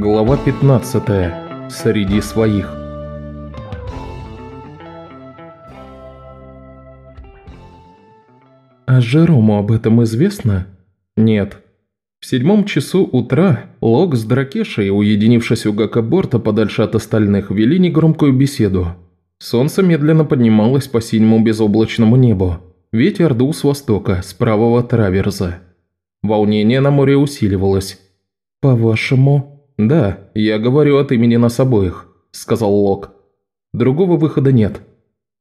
Глава 15. Среди своих. А Жерому об этом известно? Нет. В седьмом часу утра Лок с Дракешей, уединившись у Гакаборта подальше от остальных, вели негромкую беседу. Солнце медленно поднималось по синему безоблачному небу. Ветер дул с востока, с правого траверза. Волнение на море усиливалось. «По-вашему?» «Да, я говорю от имени нас обоих», – сказал Лок. «Другого выхода нет.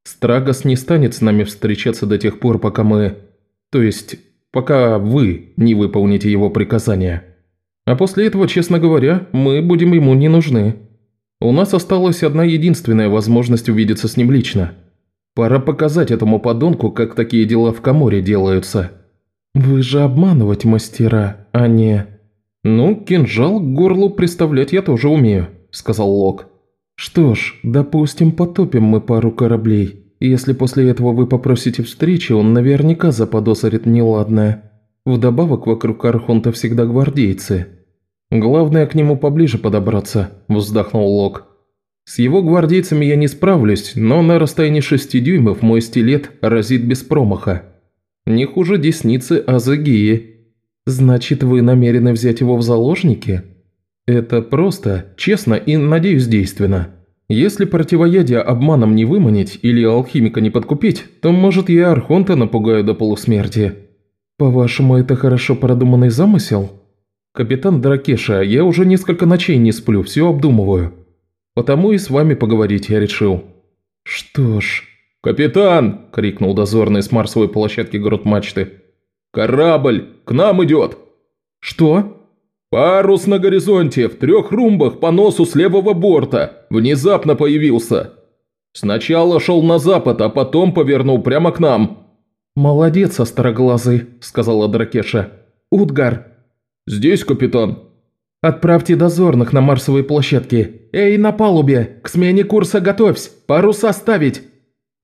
Страгос не станет с нами встречаться до тех пор, пока мы... То есть, пока вы не выполните его приказания. А после этого, честно говоря, мы будем ему не нужны. У нас осталась одна единственная возможность увидеться с ним лично. Пора показать этому подонку, как такие дела в Каморе делаются». «Вы же обманывать мастера, а не...» «Ну, кинжал к горлу представлять я тоже умею», – сказал Лок. «Что ж, допустим, потопим мы пару кораблей. Если после этого вы попросите встречи, он наверняка заподозрит неладное. Вдобавок, вокруг Архонта всегда гвардейцы. Главное, к нему поближе подобраться», – вздохнул Лок. «С его гвардейцами я не справлюсь, но на расстоянии шести дюймов мой стилет разит без промаха». Не хуже десницы Азагии. Значит, вы намерены взять его в заложники? Это просто, честно и, надеюсь, действенно. Если противоядие обманом не выманить или алхимика не подкупить, то, может, я Архонта напугаю до полусмерти. По-вашему, это хорошо продуманный замысел? Капитан Дракеша, я уже несколько ночей не сплю, все обдумываю. Потому и с вами поговорить я решил. Что ж, «Капитан!» – крикнул дозорный с марсовой площадки грот-мачты. «Корабль! К нам идет!» «Что?» «Парус на горизонте, в трех румбах по носу с левого борта. Внезапно появился. Сначала шел на запад, а потом повернул прямо к нам». «Молодец, остроглазый», – сказала Дракеша. «Утгар». «Здесь, капитан». «Отправьте дозорных на марсовые площадки. Эй, на палубе! К смене курса готовься! Паруса ставить!»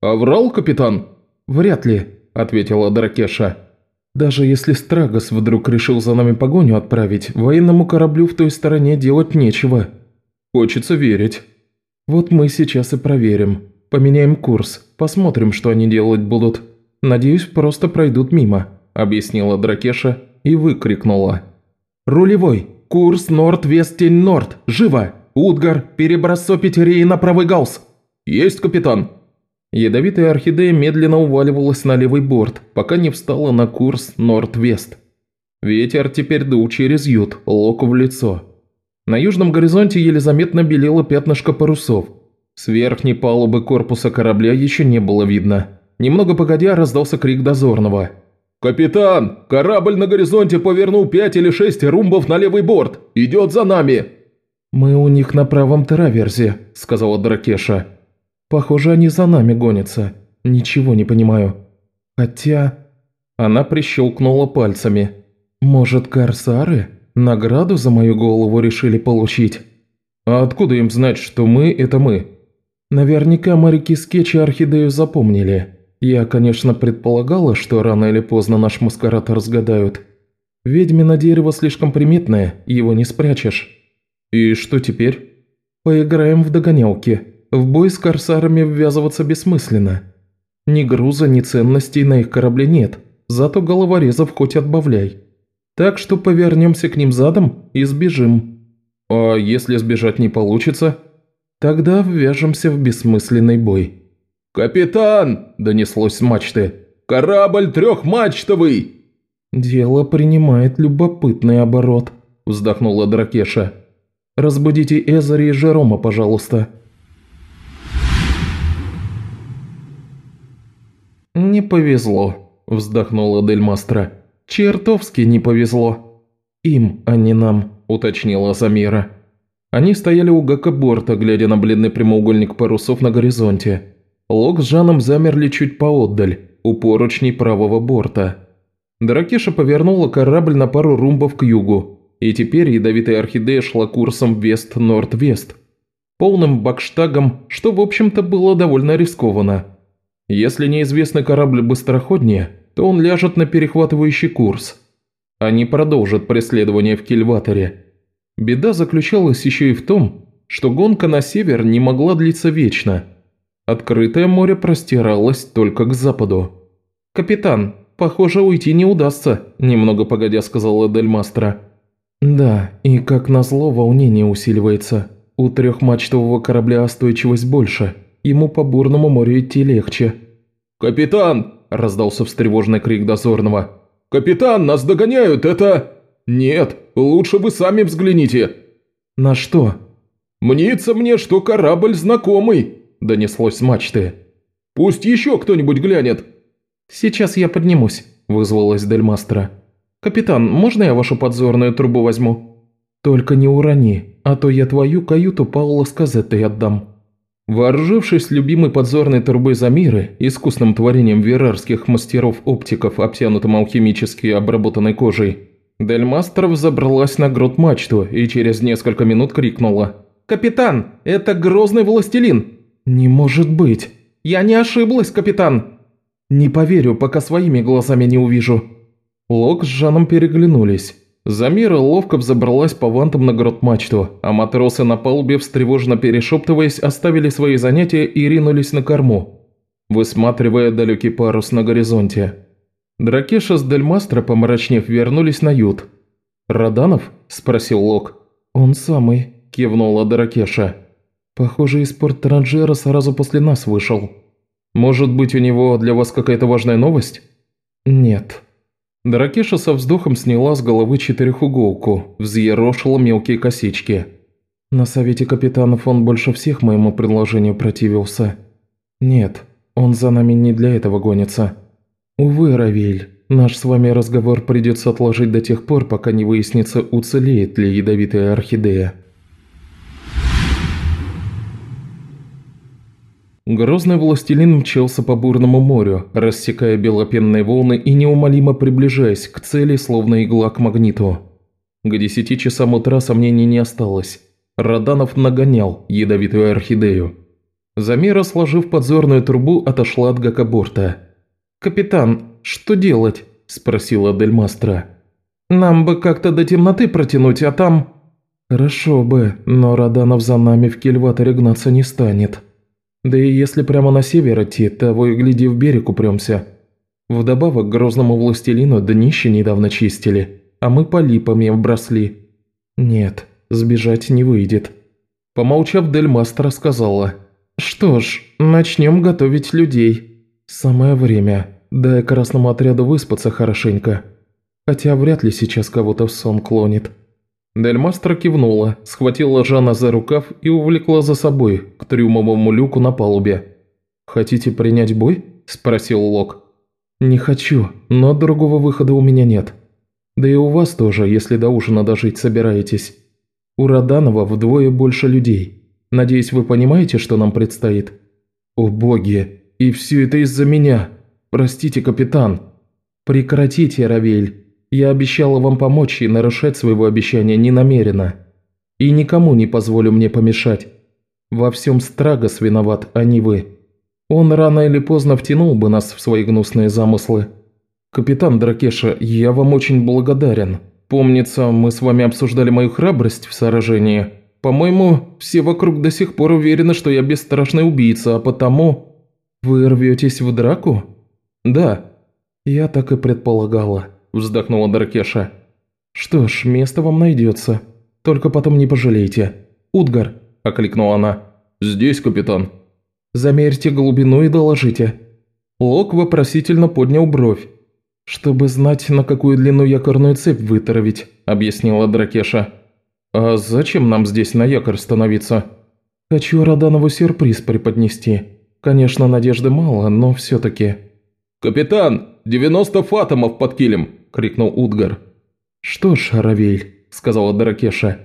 «А врал капитан?» «Вряд ли», – ответила Дракеша. «Даже если Страгос вдруг решил за нами погоню отправить, военному кораблю в той стороне делать нечего». «Хочется верить». «Вот мы сейчас и проверим. Поменяем курс, посмотрим, что они делать будут. Надеюсь, просто пройдут мимо», – объяснила Дракеша и выкрикнула. «Рулевой! Курс Норд-Вест-Тень-Норд! Живо! Утгар, перебросопить рей на правый гаусс!» «Есть, капитан!» Ядовитая орхидея медленно уваливалась на левый борт, пока не встала на курс Норд-Вест. Ветер теперь дул через ют, локу в лицо. На южном горизонте еле заметно белело пятнышко парусов. С верхней палубы корпуса корабля еще не было видно. Немного погодя раздался крик дозорного. «Капитан, корабль на горизонте повернул пять или шесть румбов на левый борт. Идет за нами!» «Мы у них на правом траверзе», – сказала Дракеша. Похоже, они за нами гонятся. Ничего не понимаю. Хотя...» Она прищелкнула пальцами. «Может, корсары? Награду за мою голову решили получить?» «А откуда им знать, что мы – это мы?» «Наверняка моряки скетчи Орхидею запомнили. Я, конечно, предполагала, что рано или поздно наш маскарад разгадают. Ведьмино дерево слишком приметное, его не спрячешь». «И что теперь?» «Поиграем в догонялки», в бой с корсарами ввязываться бессмысленно. Ни груза, ни ценностей на их корабле нет, зато головорезов хоть отбавляй. Так что повернемся к ним задом и сбежим. А если сбежать не получится? Тогда ввяжемся в бессмысленный бой. «Капитан!» – донеслось с мачты. «Корабль трехмачтовый!» «Дело принимает любопытный оборот», – вздохнула Дракеша. «Разбудите Эзари и Жерома, пожалуйста». «Не повезло», – вздохнула Дельмастра. «Чертовски не повезло». «Им, а не нам», – уточнила Замира. Они стояли у гакоборта, глядя на бледный прямоугольник парусов на горизонте. Лок с Жаном замерли чуть поотдаль, у поручней правого борта. Дракеша повернула корабль на пару румбов к югу, и теперь ядовитая орхидея шла курсом вест-норд-вест. Полным бакштагом, что в общем-то было довольно рискованно. Если неизвестный корабль быстроходнее, то он ляжет на перехватывающий курс. Они продолжат преследование в Кильваторе. Беда заключалась еще и в том, что гонка на север не могла длиться вечно. Открытое море простиралось только к западу. «Капитан, похоже, уйти не удастся», – немного погодя сказала Дельмастра. «Да, и как назло волнение усиливается. У трехмачтового корабля остойчивость больше, ему по бурному морю идти легче». «Капитан!» – раздался встревоженный крик дозорного. «Капитан, нас догоняют, это...» «Нет, лучше вы сами взгляните». «На что?» «Мнится мне, что корабль знакомый», – донеслось с мачты. «Пусть еще кто-нибудь глянет». «Сейчас я поднимусь», – вызвалась Дельмастра. «Капитан, можно я вашу подзорную трубу возьму?» «Только не урони, а то я твою каюту Паула с казетой отдам». Вооружившись любимой подзорной трубой Замиры, искусным творением верарских мастеров-оптиков, обтянутым алхимически обработанной кожей, Дельмастер взобралась на грот мачту и через несколько минут крикнула. «Капитан, это грозный властелин!» «Не может быть! Я не ошиблась, капитан!» «Не поверю, пока своими глазами не увижу». Лок с Жаном переглянулись. Замира ловко взобралась по вантам на грот-мачту, а матросы на палубе, встревоженно перешептываясь, оставили свои занятия и ринулись на корму, высматривая далекий парус на горизонте. Дракеша с Дельмастро, помрачнев, вернулись на ют. «Раданов?» – спросил Лок. «Он самый», – кивнула Дракеша. «Похоже, из порт Транжера сразу после нас вышел. Может быть, у него для вас какая-то важная новость?» «Нет», Дракеша со вздохом сняла с головы четырехуголку, взъерошила мелкие косички. На совете капитанов он больше всех моему предложению противился. Нет, он за нами не для этого гонится. Увы, Равиль, наш с вами разговор придется отложить до тех пор, пока не выяснится, уцелеет ли ядовитая орхидея. Грозный властелин мчался по бурному морю, рассекая белопенные волны и неумолимо приближаясь к цели, словно игла к магниту. К десяти часам утра сомнений не осталось. Раданов нагонял ядовитую орхидею. Замера, сложив подзорную трубу, отошла от гакоборта. «Капитан, что делать?» – спросила Дельмастра. «Нам бы как-то до темноты протянуть, а там...» «Хорошо бы, но Раданов за нами в кельваторе гнаться не станет», да и если прямо на север идти, того и гляди в берег упремся. Вдобавок грозному властелину днище недавно чистили, а мы по липам им бросли. Нет, сбежать не выйдет. Помолчав, Дельмастер рассказала. «Что ж, начнем готовить людей. Самое время. Дай красному отряду выспаться хорошенько. Хотя вряд ли сейчас кого-то в сон клонит». Дельмастра кивнула, схватила Жана за рукав и увлекла за собой к трюмовому люку на палубе. «Хотите принять бой?» – спросил Лок. «Не хочу, но другого выхода у меня нет. Да и у вас тоже, если до ужина дожить собираетесь. У Роданова вдвое больше людей. Надеюсь, вы понимаете, что нам предстоит?» «О боги! И все это из-за меня! Простите, капитан!» «Прекратите, Равель!» Я обещала вам помочь и нарушать своего обещания не намеренно. И никому не позволю мне помешать. Во всем Страгос виноват, а не вы. Он рано или поздно втянул бы нас в свои гнусные замыслы. Капитан Дракеша, я вам очень благодарен. Помнится, мы с вами обсуждали мою храбрость в сражении. По-моему, все вокруг до сих пор уверены, что я бесстрашный убийца, а потому... Вы рветесь в драку? Да, я так и предполагала. – вздохнула Даркеша. «Что ж, место вам найдется. Только потом не пожалейте. Утгар», – окликнула она. «Здесь, капитан». «Замерьте глубину и доложите». Лок вопросительно поднял бровь. «Чтобы знать, на какую длину якорную цепь вытравить», – объяснила Дракеша. «А зачем нам здесь на якорь становиться?» «Хочу Роданову сюрприз преподнести. Конечно, надежды мало, но все-таки...» «Капитан, 90 фатомов под килем!» – крикнул Утгар. «Что ж, Равель», – сказала Дракеша.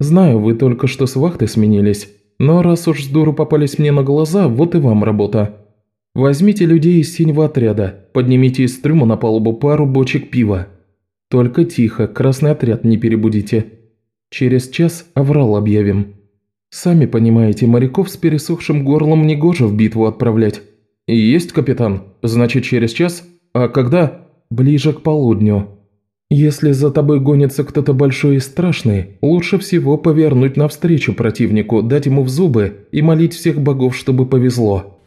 «Знаю, вы только что с вахты сменились, но раз уж с дуру попались мне на глаза, вот и вам работа. Возьмите людей из синего отряда, поднимите из трюма на палубу пару бочек пива. Только тихо, красный отряд не перебудите. Через час аврал объявим. Сами понимаете, моряков с пересохшим горлом негоже в битву отправлять». «Есть, капитан. Значит, через час? А когда?» «Ближе к полудню. Если за тобой гонится кто-то большой и страшный, лучше всего повернуть навстречу противнику, дать ему в зубы и молить всех богов, чтобы повезло.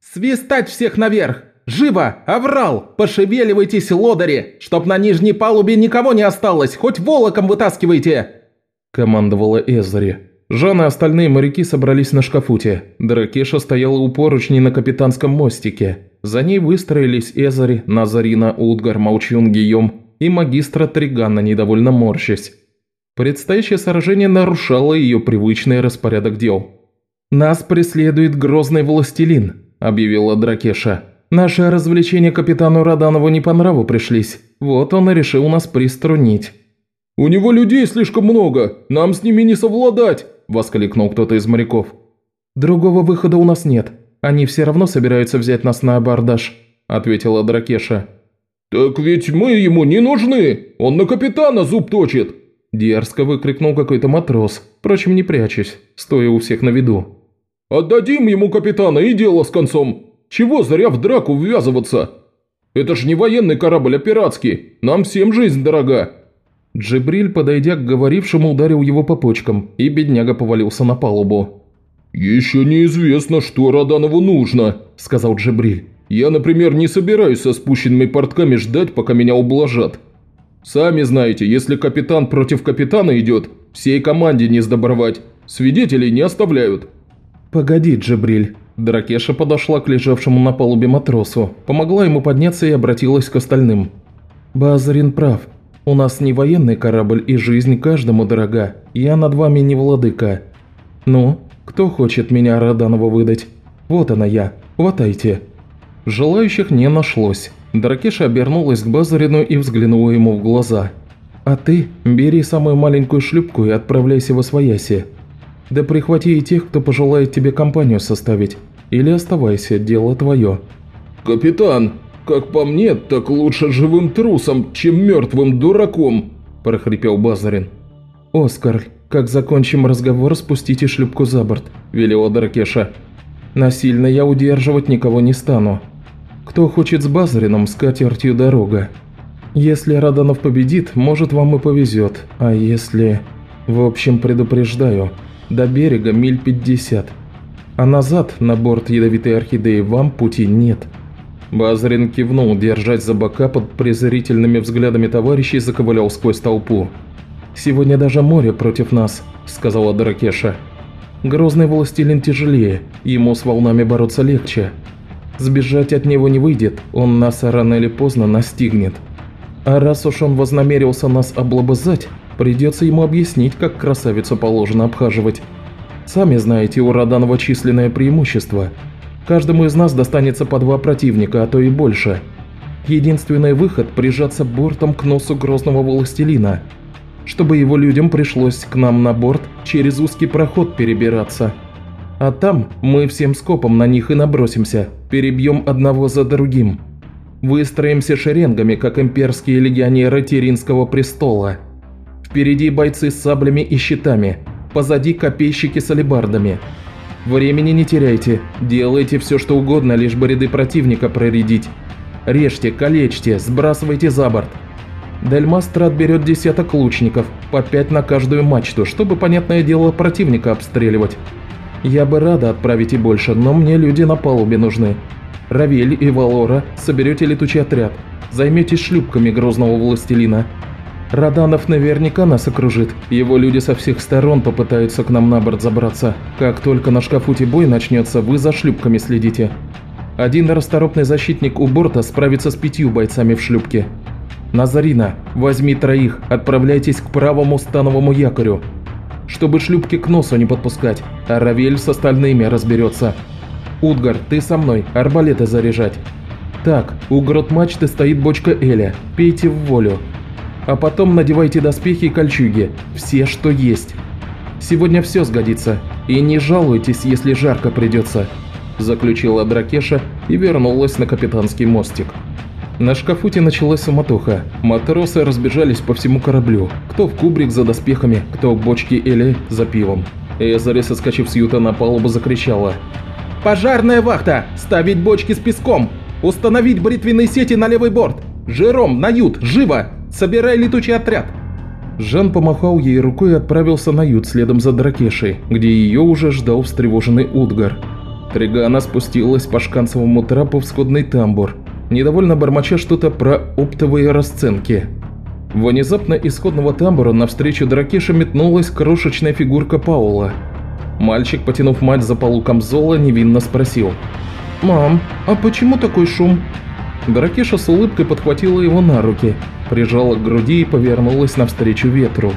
«Свистать всех наверх! Живо! Аврал! Пошевеливайтесь, лодыри! Чтоб на нижней палубе никого не осталось! Хоть волоком вытаскивайте!» Командовала Эзари. Жан и остальные моряки собрались на шкафуте. Дракеша стояла у поручней на капитанском мостике. За ней выстроились Эзари, Назарина, Утгар, Маучун, Гийом и магистра Триганна, недовольно морщась. Предстоящее сражение нарушало ее привычный распорядок дел. «Нас преследует грозный властелин», – объявила Дракеша. «Наши развлечения капитану Раданову не по нраву пришлись. Вот он и решил нас приструнить». «У него людей слишком много, нам с ними не совладать!» – воскликнул кто-то из моряков. «Другого выхода у нас нет. Они все равно собираются взять нас на абордаж», – ответила Дракеша. «Так ведь мы ему не нужны! Он на капитана зуб точит!» Дерзко выкрикнул какой-то матрос, впрочем, не прячась, стоя у всех на виду. «Отдадим ему капитана и дело с концом! Чего зря в драку ввязываться? Это ж не военный корабль, а пиратский! Нам всем жизнь дорога!» Джибриль, подойдя к говорившему, ударил его по почкам, и бедняга повалился на палубу. «Еще неизвестно, что Раданову нужно», – сказал Джибриль. «Я, например, не собираюсь со спущенными портками ждать, пока меня ублажат. Сами знаете, если капитан против капитана идет, всей команде не сдобровать, свидетелей не оставляют». «Погоди, Джибриль». Дракеша подошла к лежавшему на палубе матросу, помогла ему подняться и обратилась к остальным. «Базарин прав. У нас не военный корабль, и жизнь каждому дорога. Я над вами не владыка. Ну, кто хочет меня Роданову выдать? Вот она я. Хватайте». Желающих не нашлось. Дракеша обернулась к Базарину и взглянула ему в глаза. «А ты бери самую маленькую шлюпку и отправляйся во свояси. Да прихвати и тех, кто пожелает тебе компанию составить. Или оставайся, дело твое». «Капитан, как по мне, так лучше живым трусом, чем мертвым дураком», – прохрипел Базарин. «Оскар, как закончим разговор, спустите шлюпку за борт», – велела Дракеша. «Насильно я удерживать никого не стану. Кто хочет с Базарином, с катертью дорога. Если Раданов победит, может вам и повезет, а если... В общем, предупреждаю, до берега миль 50. А назад, на борт ядовитой орхидеи, вам пути нет». Базарин кивнул, держать за бока под презрительными взглядами товарищей, заковылял сквозь толпу. «Сегодня даже море против нас», – сказала Дракеша. «Грозный властелин тяжелее, ему с волнами бороться легче. Сбежать от него не выйдет, он нас рано или поздно настигнет. А раз уж он вознамерился нас облобызать, придется ему объяснить, как красавицу положено обхаживать. Сами знаете, у Роданова численное преимущество. Каждому из нас достанется по два противника, а то и больше. Единственный выход – прижаться бортом к носу грозного властелина – чтобы его людям пришлось к нам на борт через узкий проход перебираться. А там мы всем скопом на них и набросимся, перебьем одного за другим. Выстроимся шеренгами, как имперские легионеры Теринского престола. Впереди бойцы с саблями и щитами, позади копейщики с алебардами. Времени не теряйте, делайте все что угодно, лишь бы ряды противника проредить. Режьте, калечьте, сбрасывайте за борт – Дельмастер отберет десяток лучников, по пять на каждую мачту, чтобы, понятное дело, противника обстреливать. Я бы рада отправить и больше, но мне люди на палубе нужны. Равель и Валора, соберете летучий отряд, займетесь шлюпками грозного властелина. Раданов наверняка нас окружит, его люди со всех сторон попытаются к нам на борт забраться. Как только на шкафуте бой начнется, вы за шлюпками следите. Один расторопный защитник у борта справится с пятью бойцами в шлюпке. «Назарина, возьми троих, отправляйтесь к правому становому якорю, чтобы шлюпки к носу не подпускать, а Равель с остальными разберется. Утгар, ты со мной, арбалеты заряжать. Так, у грот мачты стоит бочка Эля, пейте в волю. А потом надевайте доспехи и кольчуги, все, что есть. Сегодня все сгодится, и не жалуйтесь, если жарко придется», заключила Дракеша и вернулась на капитанский мостик. На шкафуте началась суматоха. Матросы разбежались по всему кораблю. Кто в кубрик за доспехами, кто в бочке или за пивом. Эзари, соскочив с юта на палубу, закричала. «Пожарная вахта! Ставить бочки с песком! Установить бритвенные сети на левый борт! Жером, на ют, живо! Собирай летучий отряд!» Жан помахал ей рукой и отправился на ют следом за Дракешей, где ее уже ждал встревоженный Утгар. Тригана спустилась по шканцевому трапу в сходный тамбур, недовольно бормоча что-то про оптовые расценки. Внезапно из сходного тамбура навстречу Дракеше метнулась крошечная фигурка Паула. Мальчик, потянув мать за полу камзола, невинно спросил. «Мам, а почему такой шум?» Дракеша с улыбкой подхватила его на руки, прижала к груди и повернулась навстречу ветру.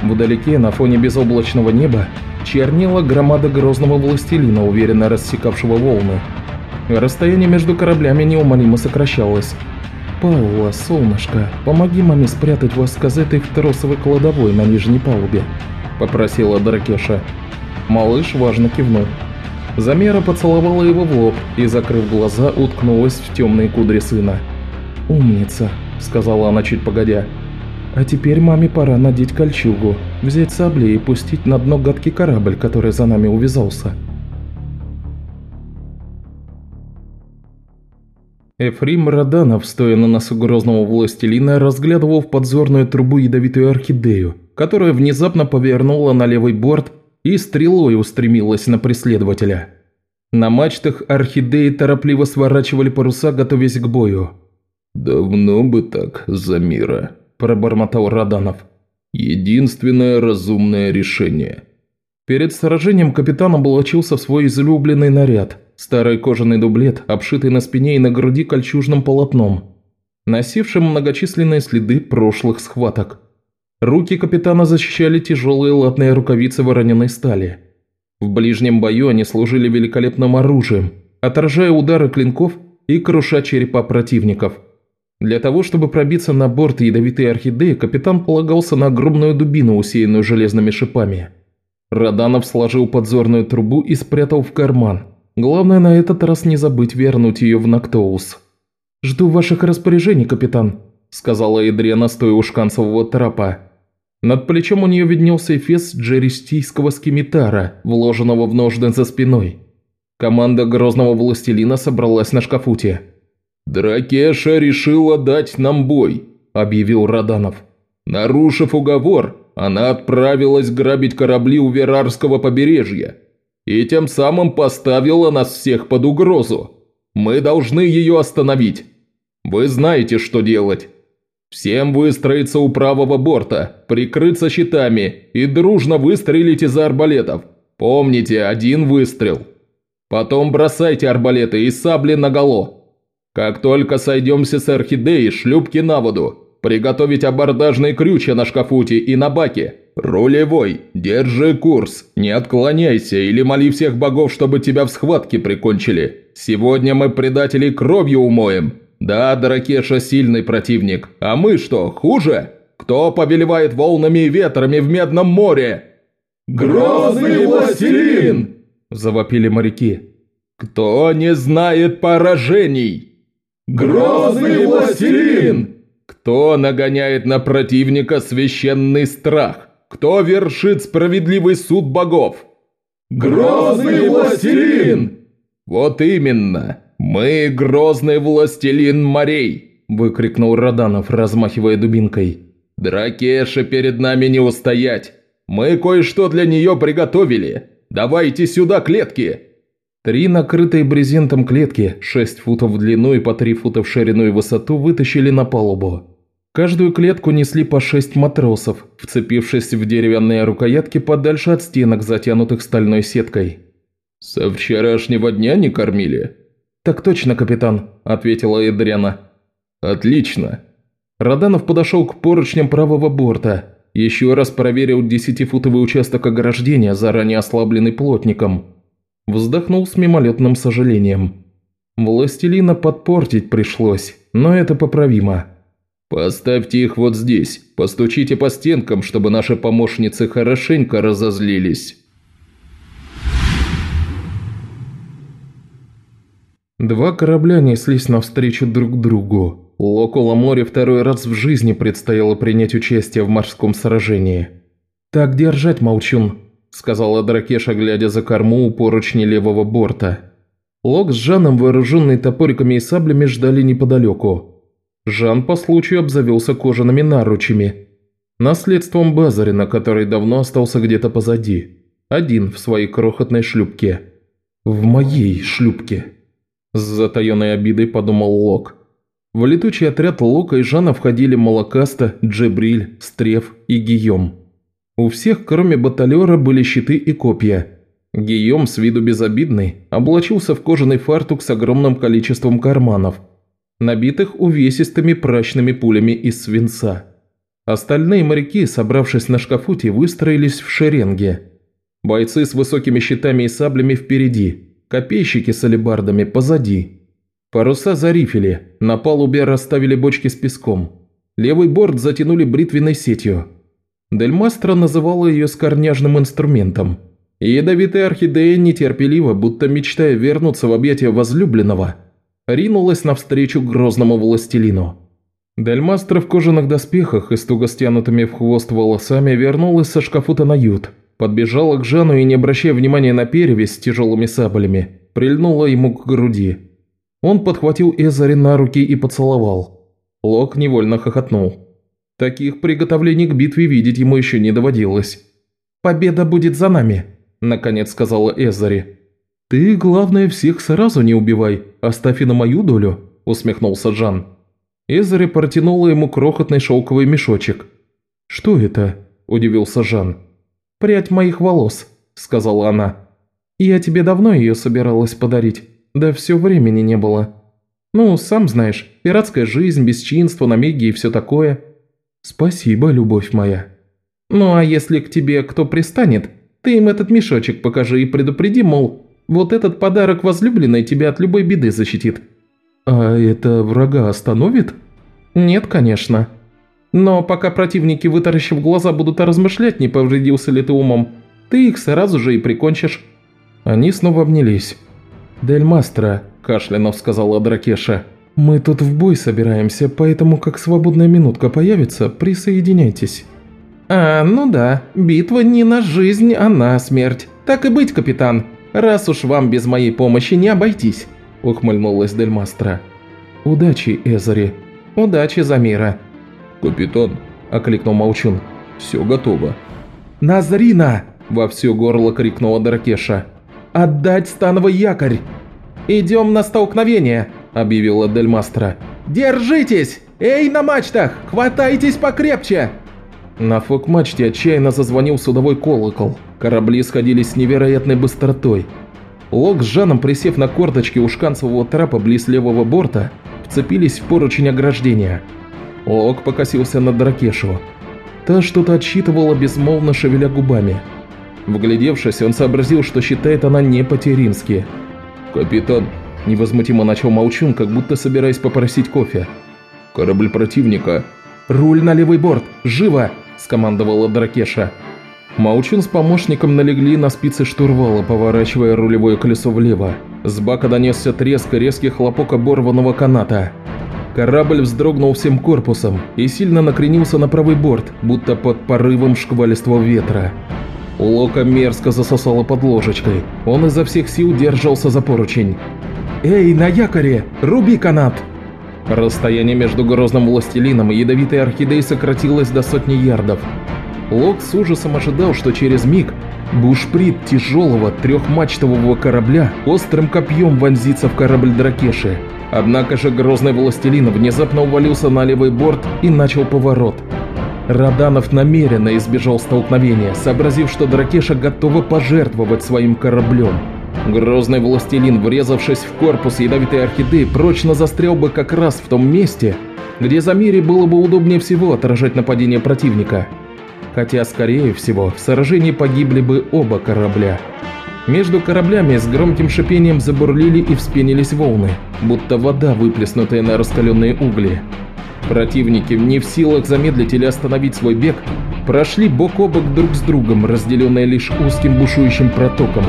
Вдалеке, на фоне безоблачного неба, чернела громада грозного властелина, уверенно рассекавшего волны. Расстояние между кораблями неумолимо сокращалось. «Паула, солнышко, помоги маме спрятать вас с казетой в тросовой кладовой на нижней палубе», – попросила Дракеша. Малыш важно кивнул. Замера поцеловала его в лоб и, закрыв глаза, уткнулась в темные кудри сына. «Умница», – сказала она чуть погодя. «А теперь маме пора надеть кольчугу, взять сабли и пустить на дно гадкий корабль, который за нами увязался». Эфрим Раданов, стоя на носу грозного властелина, разглядывал в подзорную трубу ядовитую орхидею, которая внезапно повернула на левый борт и стрелой устремилась на преследователя. На мачтах орхидеи торопливо сворачивали паруса, готовясь к бою. «Давно бы так, Замира», – пробормотал Раданов. «Единственное разумное решение». Перед сражением капитан облачился в свой излюбленный наряд – старый кожаный дублет, обшитый на спине и на груди кольчужным полотном, носившим многочисленные следы прошлых схваток. Руки капитана защищали тяжелые латные рукавицы вороненой стали. В ближнем бою они служили великолепным оружием, отражая удары клинков и круша черепа противников. Для того, чтобы пробиться на борт ядовитой орхидеи, капитан полагался на огромную дубину, усеянную железными шипами. Раданов сложил подзорную трубу и спрятал в карман. Главное на этот раз не забыть вернуть ее в Нактоус. «Жду ваших распоряжений, капитан», – сказала Эдриана, стоя у шканцевого трапа. Над плечом у нее виднелся эфес джеристийского скимитара, вложенного в ножны за спиной. Команда грозного властелина собралась на шкафуте. «Дракеша решила дать нам бой», – объявил Раданов. «Нарушив уговор, она отправилась грабить корабли у Верарского побережья и тем самым поставила нас всех под угрозу. Мы должны ее остановить. Вы знаете, что делать. Всем выстроиться у правого борта, прикрыться щитами и дружно выстрелить из арбалетов. Помните, один выстрел. Потом бросайте арбалеты и сабли наголо. Как только сойдемся с орхидеей, шлюпки на воду. Приготовить абордажные крючья на шкафуте и на баке. Рулевой, держи курс, не отклоняйся или моли всех богов, чтобы тебя в схватке прикончили. Сегодня мы предателей кровью умоем. Да, Дракеша сильный противник. А мы что, хуже? Кто повелевает волнами и ветрами в Медном море? «Грозный властелин!» – завопили моряки. «Кто не знает поражений?» «Грозный властелин!» «Кто нагоняет на противника священный страх? Кто вершит справедливый суд богов?» «Грозный властелин!» «Вот именно! Мы грозный властелин морей!» – выкрикнул Роданов, размахивая дубинкой. «Дракеше перед нами не устоять! Мы кое-что для нее приготовили! Давайте сюда клетки!» Три накрытые брезентом клетки, 6 футов в длину и по 3 фута в ширину и высоту, вытащили на палубу. Каждую клетку несли по шесть матросов, вцепившись в деревянные рукоятки подальше от стенок, затянутых стальной сеткой. «Со вчерашнего дня не кормили?» «Так точно, капитан», – ответила Эдриана. «Отлично». Роданов подошел к поручням правого борта, еще раз проверил десятифутовый участок ограждения, заранее ослабленный плотником – Вздохнул с мимолетным сожалением. Властелина подпортить пришлось, но это поправимо. «Поставьте их вот здесь, постучите по стенкам, чтобы наши помощницы хорошенько разозлились». Два корабля неслись навстречу друг другу. Локула море второй раз в жизни предстояло принять участие в морском сражении. «Так держать, молчун», – сказала Дракеша, глядя за корму у поручни левого борта. Лок с Жаном, вооруженные топориками и саблями, ждали неподалеку. Жан по случаю обзавелся кожаными наручами. Наследством Базарина, который давно остался где-то позади. Один в своей крохотной шлюпке. В моей шлюпке. С затаенной обидой подумал Лок. В летучий отряд Лока и Жана входили Молокаста, Джебриль, Стреф и Гийом. У всех, кроме баталера, были щиты и копья – Гийом, с виду безобидный, облачился в кожаный фартук с огромным количеством карманов, набитых увесистыми прачными пулями из свинца. Остальные моряки, собравшись на шкафуте, выстроились в шеренге. Бойцы с высокими щитами и саблями впереди, копейщики с алебардами позади. Паруса зарифили, на палубе расставили бочки с песком. Левый борт затянули бритвенной сетью. Дельмастро называла ее скорняжным инструментом – и ядовитая орхидея нетерпеливо, будто мечтая вернуться в объятия возлюбленного, ринулась навстречу грозному властелину. Дельмастер в кожаных доспехах и с туго стянутыми в хвост волосами вернулась со шкафута на ют, подбежала к Жану и, не обращая внимания на перевязь с тяжелыми саблями, прильнула ему к груди. Он подхватил Эзари на руки и поцеловал. Лок невольно хохотнул. Таких приготовлений к битве видеть ему еще не доводилось. «Победа будет за нами», – наконец сказала Эзари. «Ты, главное, всех сразу не убивай, оставь и на мою долю», – усмехнулся Жан. Эзари протянула ему крохотный шелковый мешочек. «Что это?» – удивился Жан. «Прядь моих волос», – сказала она. «Я тебе давно ее собиралась подарить, да все времени не было. Ну, сам знаешь, пиратская жизнь, бесчинство, намеги и все такое». «Спасибо, любовь моя». «Ну а если к тебе кто пристанет, ты им этот мешочек покажи и предупреди, мол, вот этот подарок возлюбленной тебя от любой беды защитит». «А это врага остановит?» «Нет, конечно. Но пока противники, вытаращив глаза, будут размышлять, не повредился ли ты умом, ты их сразу же и прикончишь». Они снова обнялись. «Дель Мастро», – кашлянув сказала Дракеша, – «мы тут в бой собираемся, поэтому как свободная минутка появится, присоединяйтесь». «А, ну да, битва не на жизнь, а на смерть. Так и быть, капитан, раз уж вам без моей помощи не обойтись», – ухмыльнулась Дельмастра. «Удачи, Эзари. Удачи, Замира». «Капитан», – окликнул Молчун, – «все готово». «Назрина!» – во все горло крикнула Дракеша. «Отдать становый якорь!» «Идем на столкновение!» – объявила Дельмастра. «Держитесь! Эй, на мачтах! Хватайтесь покрепче!» На фок-мачте отчаянно зазвонил судовой колокол. Корабли сходились с невероятной быстротой. Лок с Жаном, присев на корточки у шканцевого трапа близ левого борта, вцепились в поручень ограждения. Лок покосился на Дракешу. Та что-то отсчитывала, безмолвно шевеля губами. Вглядевшись, он сообразил, что считает она не по-терински. «Капитан», – невозмутимо начал Молчун, как будто собираясь попросить кофе. «Корабль противника». «Руль на левый борт! Живо!» – скомандовала Дракеша. Маучун с помощником налегли на спицы штурвала, поворачивая рулевое колесо влево. С бака донесся треск и резкий хлопок оборванного каната. Корабль вздрогнул всем корпусом и сильно накренился на правый борт, будто под порывом шквалистого ветра. У Лока мерзко засосало под ложечкой. Он изо всех сил держался за поручень. «Эй, на якоре! Руби канат!» Расстояние между грозным властелином и ядовитой орхидеей сократилось до сотни ярдов. Лок с ужасом ожидал, что через миг бушприт тяжелого трехмачтового корабля острым копьем вонзится в корабль Дракеши. Однако же грозный властелин внезапно увалился на левый борт и начал поворот. Раданов намеренно избежал столкновения, сообразив, что Дракеша готова пожертвовать своим кораблем. Грозный властелин, врезавшись в корпус ядовитой орхидеи, прочно застрял бы как раз в том месте, где Замире было бы удобнее всего отражать нападение противника. Хотя, скорее всего, в сражении погибли бы оба корабля. Между кораблями с громким шипением забурлили и вспенились волны, будто вода, выплеснутая на раскаленные угли. Противники, не в силах замедлить или остановить свой бег, прошли бок о бок друг с другом, разделенные лишь узким бушующим протоком.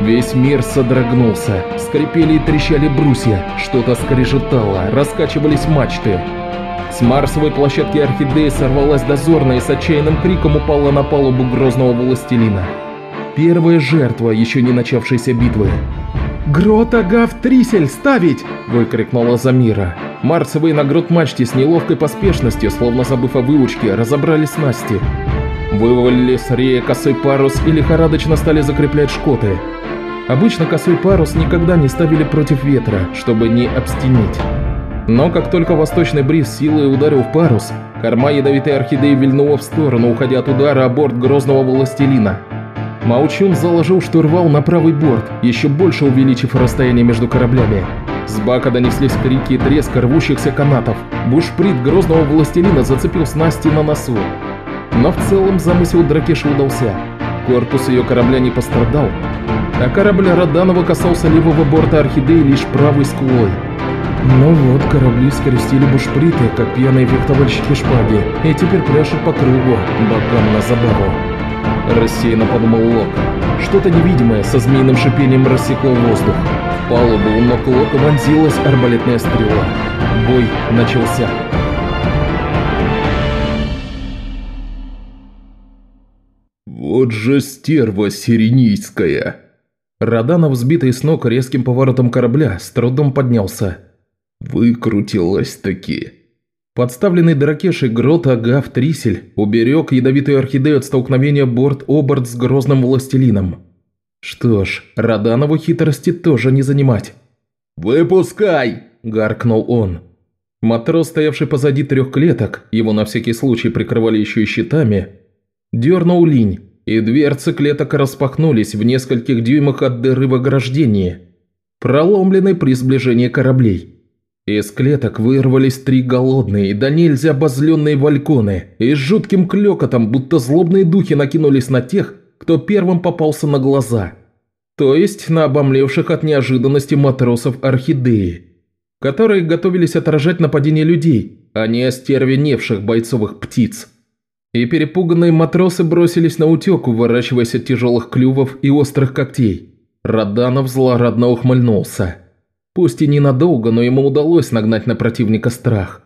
Весь мир содрогнулся, скрипели и трещали брусья, что-то скрежетало, раскачивались мачты. С марсовой площадки Орхидеи сорвалась дозорная и с отчаянным криком упала на палубу грозного властелина. Первая жертва еще не начавшейся битвы. «Грота Гав Трисель, ставить!» – выкрикнула Замира. Марсовые на грот мачте с неловкой поспешностью, словно забыв о выучке, разобрали снасти. Вывалили с рея косой парус и лихорадочно стали закреплять шкоты. Обычно косой парус никогда не ставили против ветра, чтобы не обстенить. Но как только восточный бриз силой ударил в парус, корма ядовитой орхидеи вильнула в сторону, уходя от удара о борт грозного властелина. Маучун заложил штурвал на правый борт, еще больше увеличив расстояние между кораблями. С бака донеслись крики и треск рвущихся канатов. Бушприт грозного властелина зацепил снасти на носу. Но в целом замысел Дракеши удался. Корпус ее корабля не пострадал, а корабль Роданова касался левого борта Орхидеи лишь правой скулой. Ну вот, корабли скрестили бушприты, как пьяные фехтовальщики шпаги, и теперь пляшут по кругу, бокам на забаву. Рассеянно подумал Лок. Что-то невидимое со змеиным шипением рассекло воздух. В палубу у ног Лока вонзилась арбалетная стрела. Бой начался. «Вот же стерва сиренийская!» Раданов, сбитый с ног резким поворотом корабля, с трудом поднялся. «Выкрутилась-таки!» Подставленный дракешей грот Агав Трисель уберег ядовитую орхидею от столкновения борт-оборт с грозным властелином. Что ж, Раданову хитрости тоже не занимать. «Выпускай!» – гаркнул он. Матрос, стоявший позади трех клеток, его на всякий случай прикрывали еще и щитами, дернул линь, и дверцы клеток распахнулись в нескольких дюймах от дыры в ограждении, проломленной при сближении кораблей. Из клеток вырвались три голодные, да нельзя обозленные вальконы, и с жутким клёкотом, будто злобные духи накинулись на тех, кто первым попался на глаза. То есть на обомлевших от неожиданности матросов орхидеи, которые готовились отражать нападение людей, а не остервеневших бойцовых птиц. И перепуганные матросы бросились на утек, уворачиваясь от тяжелых клювов и острых когтей. Раданов злорадно ухмыльнулся. Пусть и ненадолго, но ему удалось нагнать на противника страх.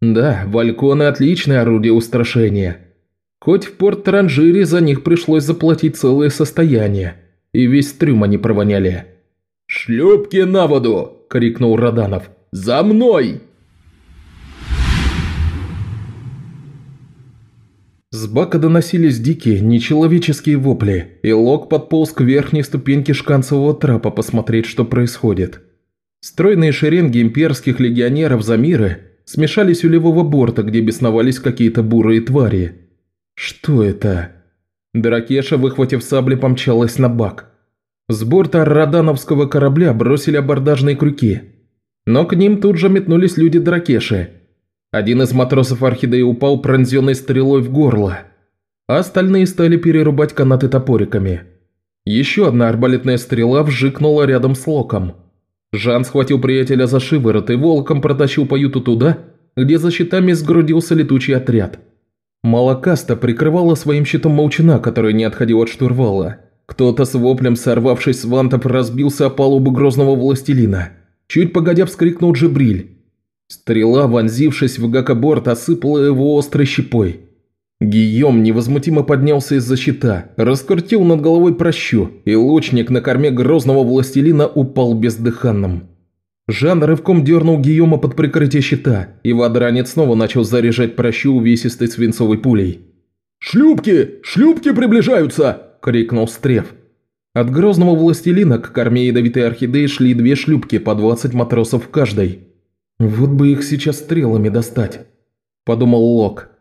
Да, вальконы – отличное орудие устрашения. Хоть в порт-транжире за них пришлось заплатить целое состояние, и весь трюм они провоняли. «Шлюпки на воду!» – крикнул Роданов. «За мной!» С бака доносились дикие, нечеловеческие вопли, и Лок подполз к верхней ступеньке шканцевого трапа посмотреть, что происходит. Стройные шеренги имперских легионеров Замиры смешались у левого борта, где бесновались какие-то бурые твари. Что это? Дракеша, выхватив сабли, помчалась на бак. С борта Родановского корабля бросили абордажные крюки. Но к ним тут же метнулись люди Дракеши. Один из матросов Орхидеи упал пронзенной стрелой в горло, а остальные стали перерубать канаты топориками. Еще одна арбалетная стрела вжикнула рядом с Локом. Жан схватил приятеля за шиворот и волком протащил по юту туда, где за щитами сгрудился летучий отряд. Малакаста прикрывала своим щитом молчана, который не отходил от штурвала. Кто-то с воплем, сорвавшись с вантов, разбился о палубу грозного властелина. Чуть погодя вскрикнул Джибриль. Стрела, вонзившись в гакоборт, осыпала его острой щепой. Гийом невозмутимо поднялся из-за щита, раскрутил над головой прощу, и лучник на корме грозного властелина упал бездыханным. Жан рывком дернул Гийома под прикрытие щита, и водранец снова начал заряжать прощу увесистой свинцовой пулей. «Шлюпки! Шлюпки приближаются!» – крикнул Стрев. От грозного властелина к корме ядовитой орхидеи шли две шлюпки по 20 матросов в каждой. «Вот бы их сейчас стрелами достать», – подумал Лок.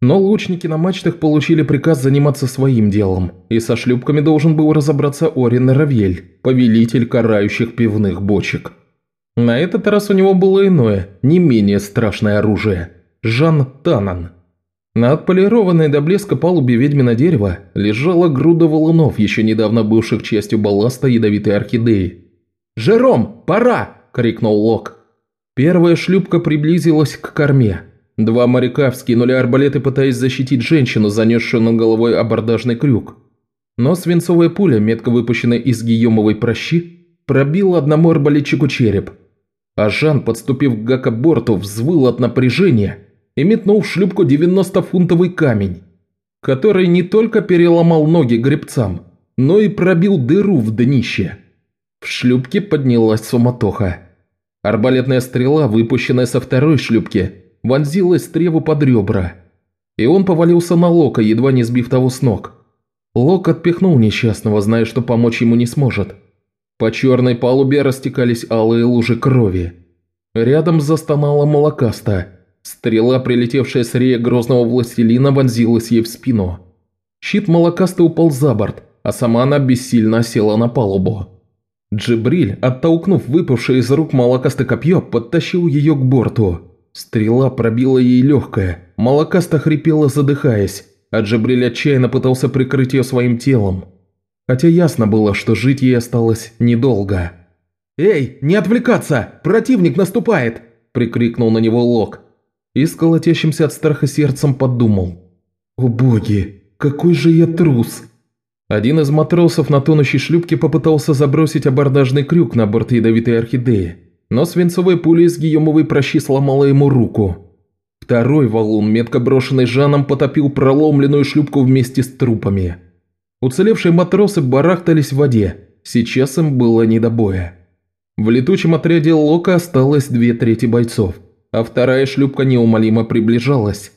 Но лучники на мачтах получили приказ заниматься своим делом, и со шлюпками должен был разобраться Орин Равель, повелитель карающих пивных бочек. На этот раз у него было иное, не менее страшное оружие – Жан Танан. На отполированной до блеска палубе ведьмина дерева лежала груда валунов, еще недавно бывших частью балласта ядовитой орхидеи. «Жером, пора!» – крикнул Лок. Первая шлюпка приблизилась к корме, Два моряка вскинули арбалеты, пытаясь защитить женщину, занесшую над головой абордажный крюк. Но свинцовая пуля, метко выпущенная из гийомовой прощи, пробила одному арбалетчику череп. А Жан, подступив к гакоборту, взвыл от напряжения и метнул в шлюпку 90-фунтовый камень, который не только переломал ноги гребцам, но и пробил дыру в днище. В шлюпке поднялась суматоха. Арбалетная стрела, выпущенная со второй шлюпки, вонзилась стреву под ребра. И он повалился на Лока, едва не сбив того с ног. Лок отпихнул несчастного, зная, что помочь ему не сможет. По черной палубе растекались алые лужи крови. Рядом застонала молокаста. Стрела, прилетевшая с рея грозного властелина, вонзилась ей в спину. Щит молокасты упал за борт, а сама она бессильно села на палубу. Джибриль, оттолкнув выпавшее из рук молокасты копье, подтащил ее к борту. Стрела пробила ей легкое, молокаста хрипела задыхаясь, а Джибриль отчаянно пытался прикрыть ее своим телом. Хотя ясно было, что жить ей осталось недолго. «Эй, не отвлекаться! Противник наступает!» – прикрикнул на него Лок. И с колотящимся от страха сердцем подумал. «О боги, какой же я трус!» Один из матросов на тонущей шлюпке попытался забросить абордажный крюк на борт ядовитой орхидеи, но свинцовая пуля из гиемовой прощи сломала ему руку. Второй валун, метко брошенный Жаном, потопил проломленную шлюпку вместе с трупами. Уцелевшие матросы барахтались в воде, сейчас им было не до боя. В летучем отряде Лока осталось две трети бойцов, а вторая шлюпка неумолимо приближалась.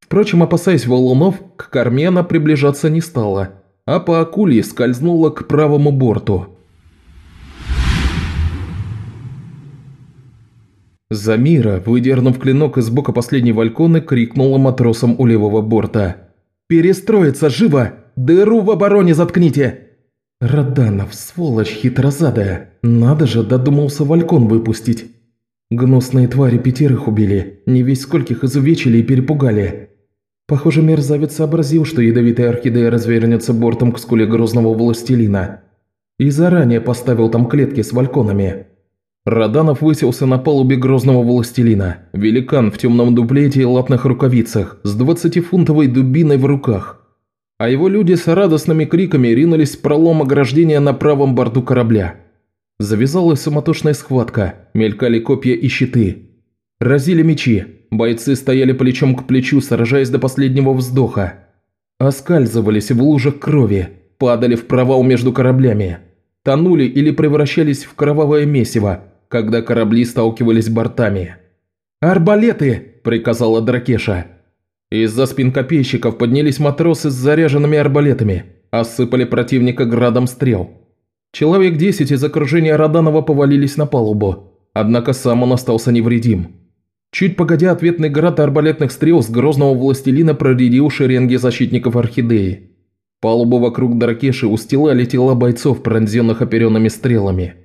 Впрочем, опасаясь валунов, к корме она приближаться не стала – а по акуле скользнула к правому борту. Замира, выдернув клинок из бока последней вальконы, крикнула матросам у левого борта. «Перестроиться, живо! Дыру в обороне заткните!» Раданов, сволочь хитрозадая. Надо же, додумался валькон выпустить. Гнусные твари пятерых убили, не весь скольких изувечили и перепугали. Похоже, мерзавец сообразил, что ядовитая орхидея развернется бортом к скуле грозного властелина. И заранее поставил там клетки с вальконами. Раданов выселся на палубе грозного властелина. Великан в темном дуплете и латных рукавицах, с двадцатифунтовой дубиной в руках. А его люди с радостными криками ринулись в пролом ограждения на правом борту корабля. Завязалась суматошная схватка, мелькали копья и щиты. Разили мечи, Бойцы стояли плечом к плечу, сражаясь до последнего вздоха. Оскальзывались в лужах крови, падали в провал между кораблями. Тонули или превращались в кровавое месиво, когда корабли сталкивались бортами. «Арбалеты!» – приказала Дракеша. Из-за спин копейщиков поднялись матросы с заряженными арбалетами, осыпали противника градом стрел. Человек десять из окружения Роданова повалились на палубу, однако сам он остался невредим. Чуть погодя, ответный град арбалетных стрел с грозного властелина проредил шеренги защитников Орхидеи. Палубу вокруг Дракеши устилали тела бойцов, пронзенных оперенными стрелами.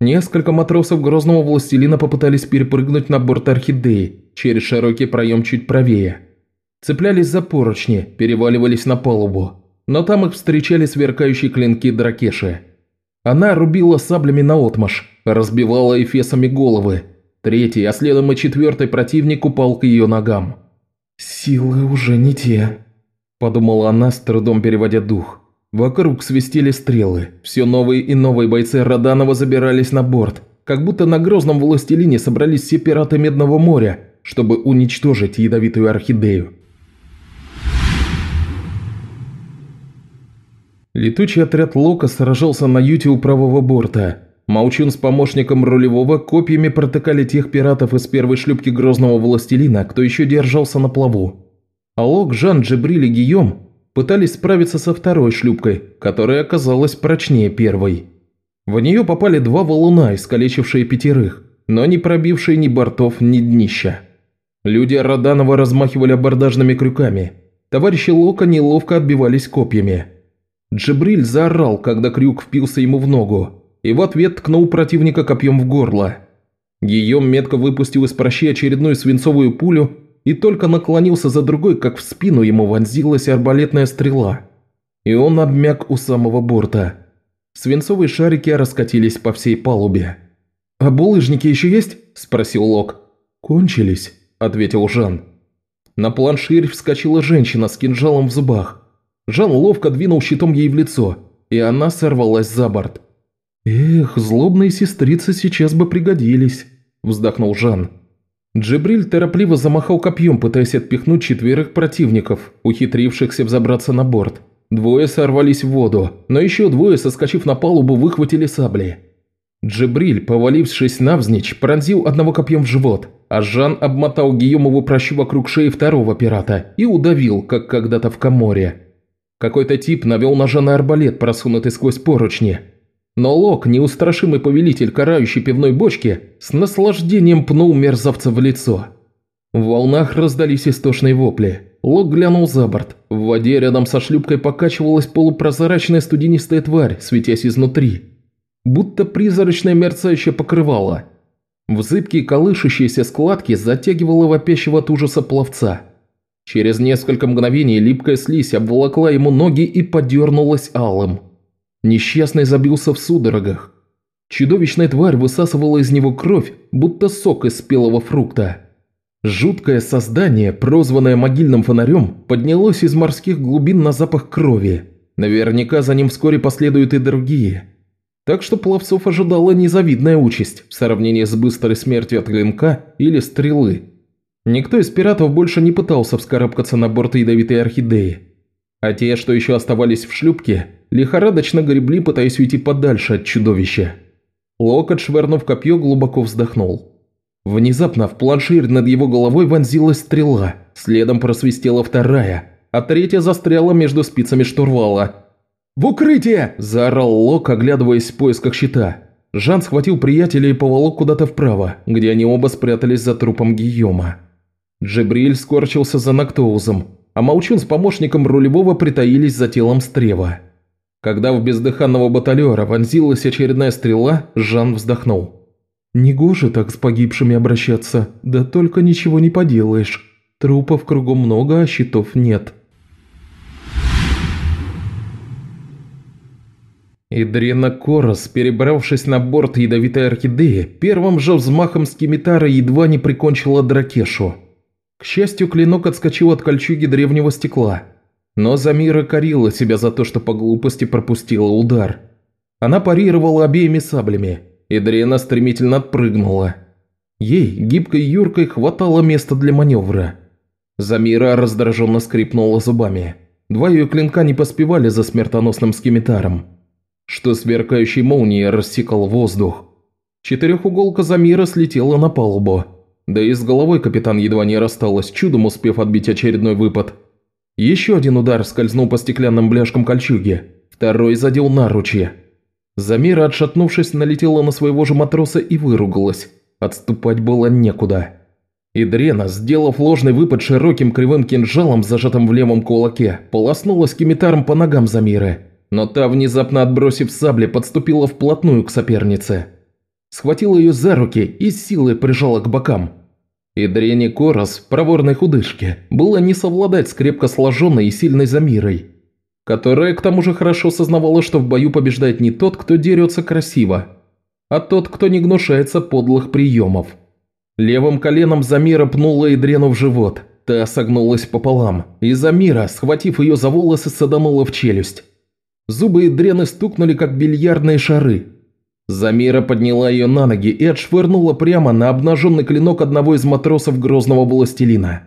Несколько матросов грозного властелина попытались перепрыгнуть на борт Орхидеи через широкий проем чуть правее. Цеплялись за поручни, переваливались на палубу, но там их встречали сверкающие клинки Дракеши. Она рубила саблями наотмашь, разбивала эфесами головы, Третий, а следом и четвертый противник упал к ее ногам. «Силы уже не те», – подумала она, с трудом переводя дух. Вокруг свистели стрелы. Все новые и новые бойцы Роданова забирались на борт, как будто на грозном властелине собрались все пираты Медного моря, чтобы уничтожить ядовитую орхидею. Летучий отряд Лока сражался на юте у правого борта, Молчун с помощником рулевого копьями протыкали тех пиратов из первой шлюпки Грозного Властелина, кто еще держался на плаву. Алок, Жан, Джибриль и Гийом пытались справиться со второй шлюпкой, которая оказалась прочнее первой. В нее попали два валуна, искалечившие пятерых, но не пробившие ни бортов, ни днища. Люди Роданова размахивали абордажными крюками. Товарищи Лока неловко отбивались копьями. Джибриль заорал, когда крюк впился ему в ногу, и в ответ ткнул противника копьем в горло. Гийом метко выпустил из прощи очередную свинцовую пулю и только наклонился за другой, как в спину ему вонзилась арбалетная стрела. И он обмяк у самого борта. Свинцовые шарики раскатились по всей палубе. «А булыжники еще есть?» – спросил Лок. «Кончились», – ответил Жан. На планширь вскочила женщина с кинжалом в зубах. Жан ловко двинул щитом ей в лицо, и она сорвалась за борт. «Эх, злобные сестрицы сейчас бы пригодились», – вздохнул Жан. Джибриль торопливо замахал копьем, пытаясь отпихнуть четверых противников, ухитрившихся взобраться на борт. Двое сорвались в воду, но еще двое, соскочив на палубу, выхватили сабли. Джибриль, повалившись навзничь, пронзил одного копьем в живот, а Жан обмотал Гийомову прощу вокруг шеи второго пирата и удавил, как когда-то в Каморе. Какой-то тип навел на Жана арбалет, просунутый сквозь поручни. Но Лок, неустрашимый повелитель карающей пивной бочки, с наслаждением пнул мерзавца в лицо. В волнах раздались истошные вопли. Лок глянул за борт. В воде рядом со шлюпкой покачивалась полупрозрачная студенистая тварь, светясь изнутри будто призрачное мерцающее покрывало. В зыбкие колышущиеся складки затягивало вопящего от ужаса пловца. Через несколько мгновений липкая слизь обволокла ему ноги и подернулась алым. Несчастный забился в судорогах. Чудовищная тварь высасывала из него кровь, будто сок из спелого фрукта. Жуткое создание, прозванное могильным фонарем, поднялось из морских глубин на запах крови. Наверняка за ним вскоре последуют и другие. Так что пловцов ожидала незавидная участь в сравнении с быстрой смертью от клинка или стрелы. Никто из пиратов больше не пытался вскарабкаться на борт ядовитой орхидеи. А те, что еще оставались в шлюпке, лихорадочно гребли, пытаясь уйти подальше от чудовища. Локоть, швырнув копье, глубоко вздохнул. Внезапно в планширь над его головой вонзилась стрела, следом просвистела вторая, а третья застряла между спицами штурвала – «В укрытие!» – заорал Лок, оглядываясь в поисках щита. Жан схватил приятеля и поволок куда-то вправо, где они оба спрятались за трупом Гийома. Джебриль скорчился за Нактоузом, а Молчун с помощником рулевого притаились за телом Стрева. Когда в бездыханного баталера вонзилась очередная стрела, Жан вздохнул. «Негоже так с погибшими обращаться, да только ничего не поделаешь. Трупов кругом много, а щитов нет». Идрина Корос, перебравшись на борт ядовитой орхидеи, первым же взмахом скимитара едва не прикончила Дракешу. К счастью, клинок отскочил от кольчуги древнего стекла. Но Замира корила себя за то, что по глупости пропустила удар. Она парировала обеими саблями, и Дрена стремительно отпрыгнула. Ей, гибкой юркой, хватало места для маневра. Замира раздраженно скрипнула зубами. Два ее клинка не поспевали за смертоносным скимитаром что сверкающей молнией рассекал воздух. Четырехуголка Замира слетела на палубу. Да и с головой капитан едва не рассталась, чудом успев отбить очередной выпад. Еще один удар скользнул по стеклянным бляшкам кольчуги, второй задел наручье. Замира, отшатнувшись, налетела на своего же матроса и выругалась. Отступать было некуда. Идрена, сделав ложный выпад широким кривым кинжалом, зажатым в левом кулаке, полоснула скимитаром по ногам Замиры но та, внезапно отбросив сабли, подступила вплотную к сопернице. Схватила ее за руки и силой прижала к бокам. И Дрени Корос, проворной худышке, было не совладать с крепко сложенной и сильной Замирой, которая к тому же хорошо сознавала, что в бою побеждает не тот, кто дерется красиво, а тот, кто не гнушается подлых приемов. Левым коленом Замира пнула Идрену в живот, та согнулась пополам, и Замира, схватив ее за волосы, саданула в челюсть. Зубы и дрены стукнули, как бильярдные шары. Замира подняла ее на ноги и отшвырнула прямо на обнаженный клинок одного из матросов грозного властелина.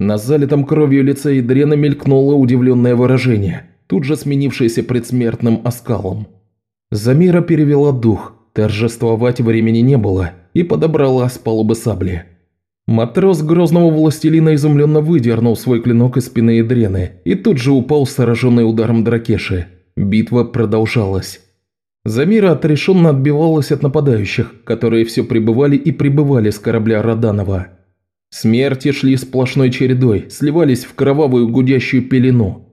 На залитом кровью лице Идрена мелькнуло удивленное выражение, тут же сменившееся предсмертным оскалом. Замира перевела дух, торжествовать времени не было, и подобрала с палубы сабли. Матрос грозного властелина изумленно выдернул свой клинок из спины Идрены и тут же упал, сраженный ударом Дракеши. Битва продолжалась. Замира отрешенно отбивалась от нападающих, которые все прибывали и прибывали с корабля Роданова. Смерти шли сплошной чередой, сливались в кровавую гудящую пелену.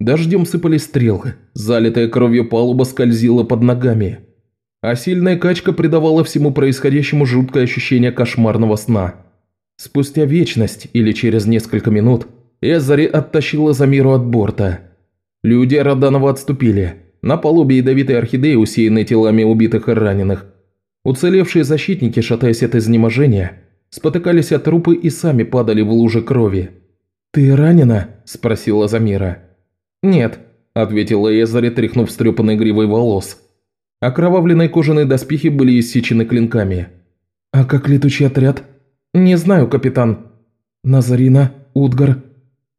Дождем сыпались стрелы, залитая кровью палуба скользила под ногами. А сильная качка придавала всему происходящему жуткое ощущение кошмарного сна. Спустя вечность или через несколько минут Эзари оттащила Замиру от борта – Люди Роданова отступили. На палубе ядовитой орхидеи, усеянной телами убитых и раненых. Уцелевшие защитники, шатаясь от изнеможения, спотыкались от трупы и сами падали в луже крови. «Ты ранена?» – спросила Замира. «Нет», – ответила Эзари, тряхнув стрепанной гривой волос. Окровавленные кожаные доспехи были иссечены клинками. «А как летучий отряд?» «Не знаю, капитан». «Назарина? Удгар?»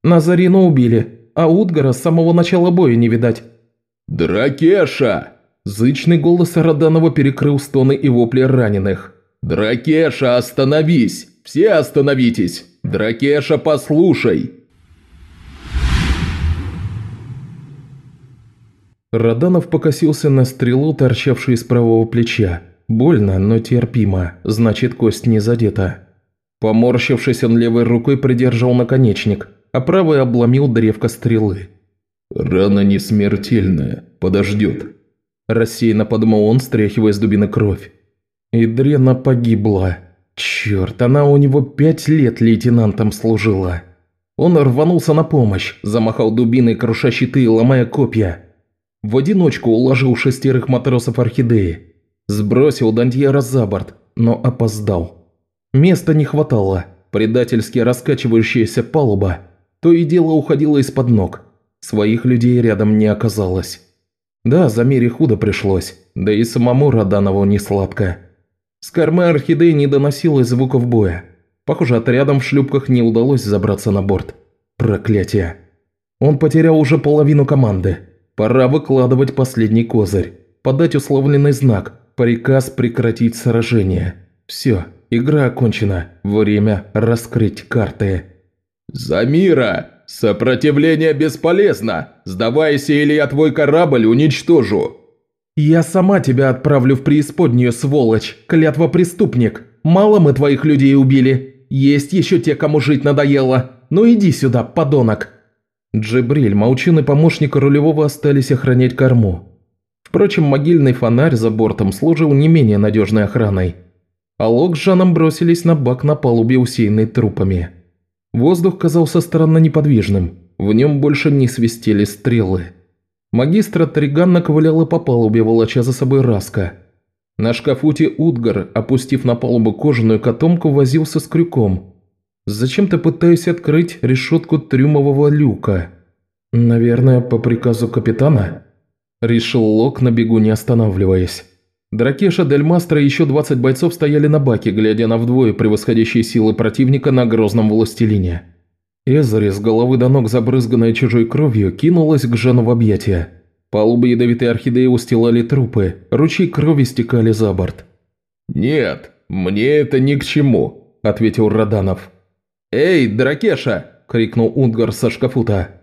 «Назарину убили а Утгара с самого начала боя не видать». «Дракеша!» Зычный голос Роданова перекрыл стоны и вопли раненых. «Дракеша, остановись! Все остановитесь! Дракеша, послушай!» Роданов покосился на стрелу, торчавшую из правого плеча. Больно, но терпимо, значит кость не задета. Поморщившись, он левой рукой придержал наконечник, а правой обломил древко стрелы. «Рана не смертельная, подождет», – рассеянно подумал он, стряхивая с дубины кровь. Идрена погибла. Черт, она у него пять лет лейтенантом служила. Он рванулся на помощь, замахал дубиной, круша щиты, ломая копья. В одиночку уложил шестерых матросов Орхидеи. Сбросил Дантьера за борт, но опоздал. Места не хватало. Предательски раскачивающаяся палуба то и дело уходила из-под ног. Своих людей рядом не оказалось. Да, за Мире худо пришлось, да и самому Роданову не сладко. С кормы Орхидеи не доносилось звуков боя. Похоже, отрядом в шлюпках не удалось забраться на борт. Проклятие. Он потерял уже половину команды. Пора выкладывать последний козырь. Подать условленный знак. Приказ прекратить сражение. Все, игра окончена. Время раскрыть карты. «Замира! Сопротивление бесполезно! Сдавайся, или я твой корабль уничтожу!» «Я сама тебя отправлю в преисподнюю, сволочь, клятва преступник. Мало мы твоих людей убили. Есть еще те, кому жить надоело. Ну иди сюда, подонок!» Джибриль, Молчун и помощник рулевого остались охранять корму. Впрочем, могильный фонарь за бортом служил не менее надежной охраной. А Лок с Жаном бросились на бак на палубе, усеянной трупами. Воздух казался странно неподвижным, в нем больше не свистели стрелы. Магистра Триган наковыляла по палубе, волоча за собой Раска. На шкафуте Утгар, опустив на палубу кожаную котомку, возился с крюком, зачем-то пытаясь открыть решетку трюмового люка. «Наверное, по приказу капитана?» – решил Лок на бегу, не останавливаясь. Дракеша, Дель Мастро и еще 20 бойцов стояли на баке, глядя на вдвое превосходящие силы противника на грозном властелине. Эзари, с головы до ног забрызганная чужой кровью, кинулась к Жану в объятия. Палубы ядовитой орхидеи устилали трупы, ручьи крови стекали за борт. «Нет, мне это ни к чему», – ответил Роданов. «Эй, Дракеша!» – крикнул Утгар со шкафута.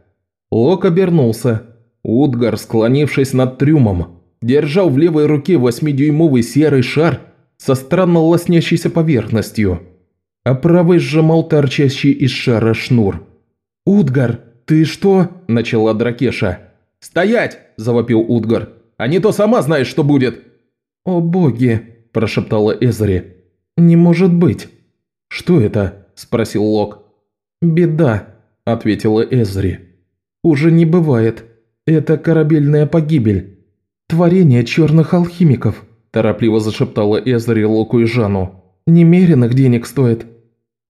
Лок обернулся. Утгар, склонившись над трюмом, держал в левой руке восьмидюймовый серый шар со странно лоснящейся поверхностью, а правой сжимал торчащий из шара шнур. «Утгар, ты что?» – начала Дракеша. «Стоять!» – завопил Утгар. «А не то сама знаешь, что будет!» «О боги!» – прошептала Эзри. «Не может быть!» «Что это?» – спросил Лок. «Беда», – ответила Эзри. «Уже не бывает. Это корабельная погибель. «Творение черных алхимиков», – торопливо зашептала Эзари Локу и Жану. «Немеренных денег стоит.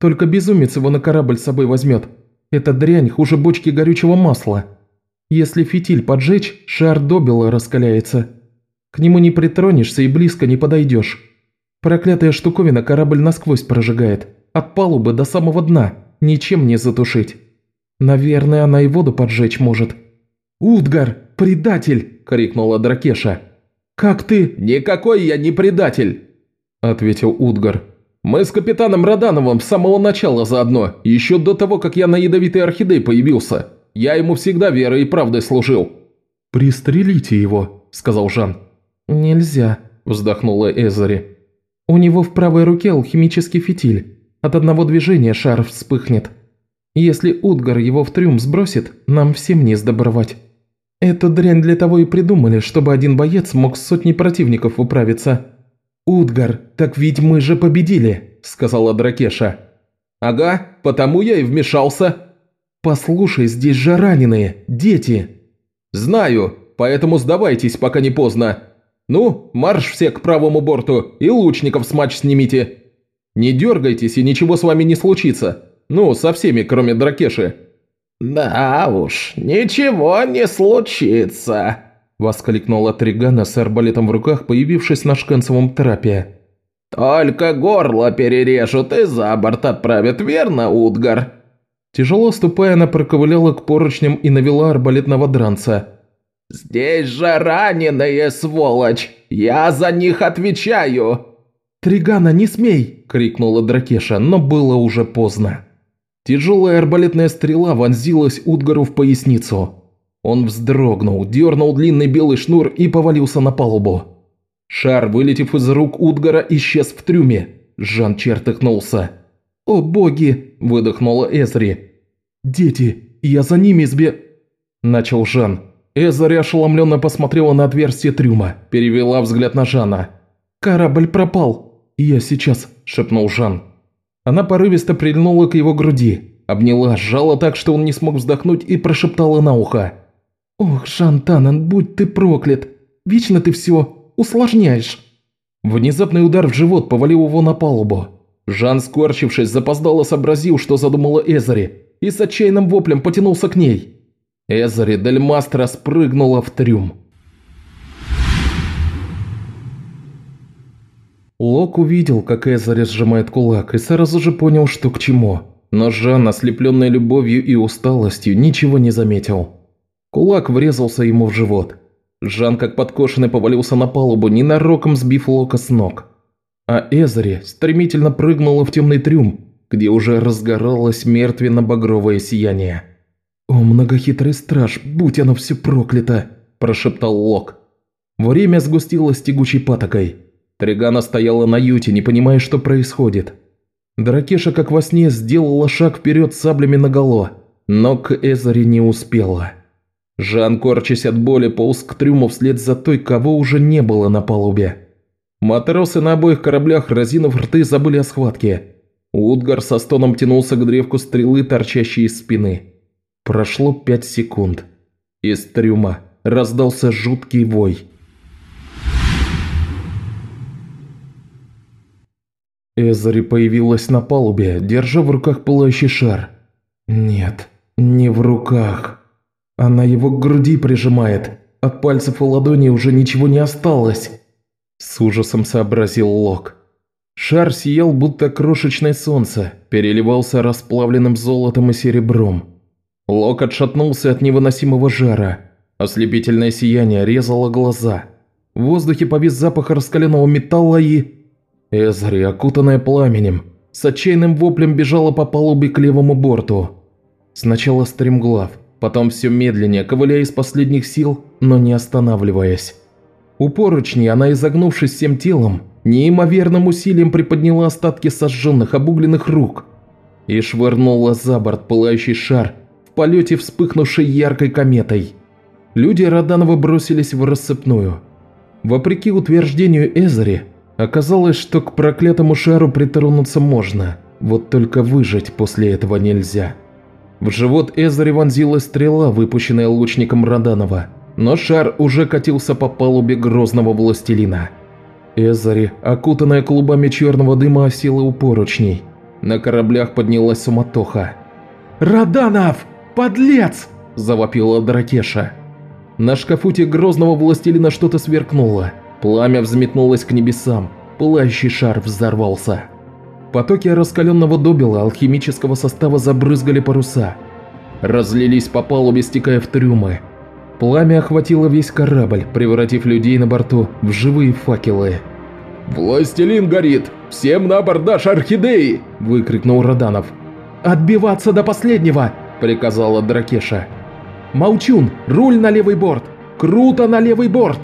Только безумец его на корабль с собой возьмет. Эта дрянь хуже бочки горючего масла. Если фитиль поджечь, шар добело раскаляется. К нему не притронешься и близко не подойдешь. Проклятая штуковина корабль насквозь прожигает. От палубы до самого дна. Ничем не затушить. Наверное, она и воду поджечь может. «Утгар, предатель!» – крикнула Дракеша. «Как ты?» «Никакой я не предатель!» – ответил Утгар. «Мы с капитаном Родановым с самого начала заодно, еще до того, как я на ядовитой орхидее появился. Я ему всегда верой и правдой служил». «Пристрелите его», – сказал Жан. «Нельзя», – вздохнула Эзари. «У него в правой руке алхимический фитиль. От одного движения шар вспыхнет. Если Утгар его в трюм сбросит, нам всем не сдобровать». «Эту дрянь для того и придумали, чтобы один боец мог с сотней противников управиться». «Утгар, так ведь мы же победили», – сказала Дракеша. «Ага, потому я и вмешался». «Послушай, здесь же раненые, дети». «Знаю, поэтому сдавайтесь, пока не поздно. Ну, марш все к правому борту и лучников с матч снимите. Не дергайтесь, и ничего с вами не случится. Ну, со всеми, кроме Дракеши». «Да уж, ничего не случится», – воскликнула Тригана с арбалетом в руках, появившись на шканцевом трапе. «Только горло перережут и за борт отправят, верно, Утгар?» Тяжело ступая, она проковыляла к поручням и навела арбалетного дранца. «Здесь же раненые, сволочь! Я за них отвечаю!» «Тригана, не смей!» – крикнула Дракеша, но было уже поздно. Тяжелая арбалетная стрела вонзилась Утгару в поясницу. Он вздрогнул, дернул длинный белый шнур и повалился на палубу. Шар, вылетев из рук Утгара, исчез в трюме. Жан чертыхнулся. «О боги!» – выдохнула Эзри. «Дети, я за ними избе...» – начал Жан. Эзри ошеломленно посмотрела на отверстие трюма, перевела взгляд на Жана. «Корабль пропал!» «Я сейчас», – шепнул Жан. Она порывисто прильнула к его груди, обняла, сжала так, что он не смог вздохнуть и прошептала на ухо. «Ох, Жан Танан, будь ты проклят! Вечно ты все усложняешь!» Внезапный удар в живот повалил его на палубу. Жан, скорчившись, запоздало сообразил, что задумала Эзари, и с отчаянным воплем потянулся к ней. Эзари Дельмастра спрыгнула в трюм. Лок увидел, как Эзари сжимает кулак, и сразу же понял, что к чему. Но Жан, ослепленный любовью и усталостью, ничего не заметил. Кулак врезался ему в живот. Жан, как подкошенный, повалился на палубу, ненароком сбив Лока с ног. А Эзари стремительно прыгнула в темный трюм, где уже разгоралось мертвенно-багровое сияние. «О, многохитрый страж, будь оно все проклято!» – прошептал Лок. Время сгустилось тягучей патокой. Тригана стояла на юте, не понимая, что происходит. Дракеша, как во сне, сделала шаг вперед саблями наголо, но к Эзари не успела. Жан, корчась от боли, полз к трюму вслед за той, кого уже не было на палубе. Матросы на обоих кораблях, разинув рты, забыли о схватке. Утгар со стоном тянулся к древку стрелы, торчащей из спины. Прошло пять секунд. Из трюма раздался жуткий вой. Эзари появилась на палубе, держа в руках пылающий шар. Нет, не в руках. Она его к груди прижимает. От пальцев и ладони уже ничего не осталось. С ужасом сообразил Лок. Шар сиял, будто крошечное солнце, переливался расплавленным золотом и серебром. Лок отшатнулся от невыносимого жара. Ослепительное сияние резало глаза. В воздухе повис запах раскаленного металла и... Эзри, окутанная пламенем, с отчаянным воплем бежала по палубе к левому борту. Сначала стремглав, потом все медленнее, ковыляя из последних сил, но не останавливаясь. У поручни она, изогнувшись всем телом, неимоверным усилием приподняла остатки сожженных обугленных рук и швырнула за борт пылающий шар в полете вспыхнувшей яркой кометой. Люди Роданова бросились в рассыпную. Вопреки утверждению Эзари, оказалось, что к проклятому шару притронуться можно, вот только выжить после этого нельзя. В живот Эзари вонзилась стрела, выпущенная лучником Роданова, но шар уже катился по палубе грозного властелина. Эзари, окутанная клубами черного дыма, осела у поручней. На кораблях поднялась суматоха. «Роданов! Подлец!» – завопила Дракеша. На шкафуте грозного властелина что-то сверкнуло. Пламя взметнулось к небесам. Пылающий шар взорвался. Потоки раскаленного добела алхимического состава забрызгали паруса. Разлились по палубе, стекая в трюмы. Пламя охватило весь корабль, превратив людей на борту в живые факелы. «Властелин горит! Всем на абордаж орхидеи!» – выкрикнул Роданов. «Отбиваться до последнего!» – приказала Дракеша. «Молчун, руль на левый борт! Круто на левый борт!»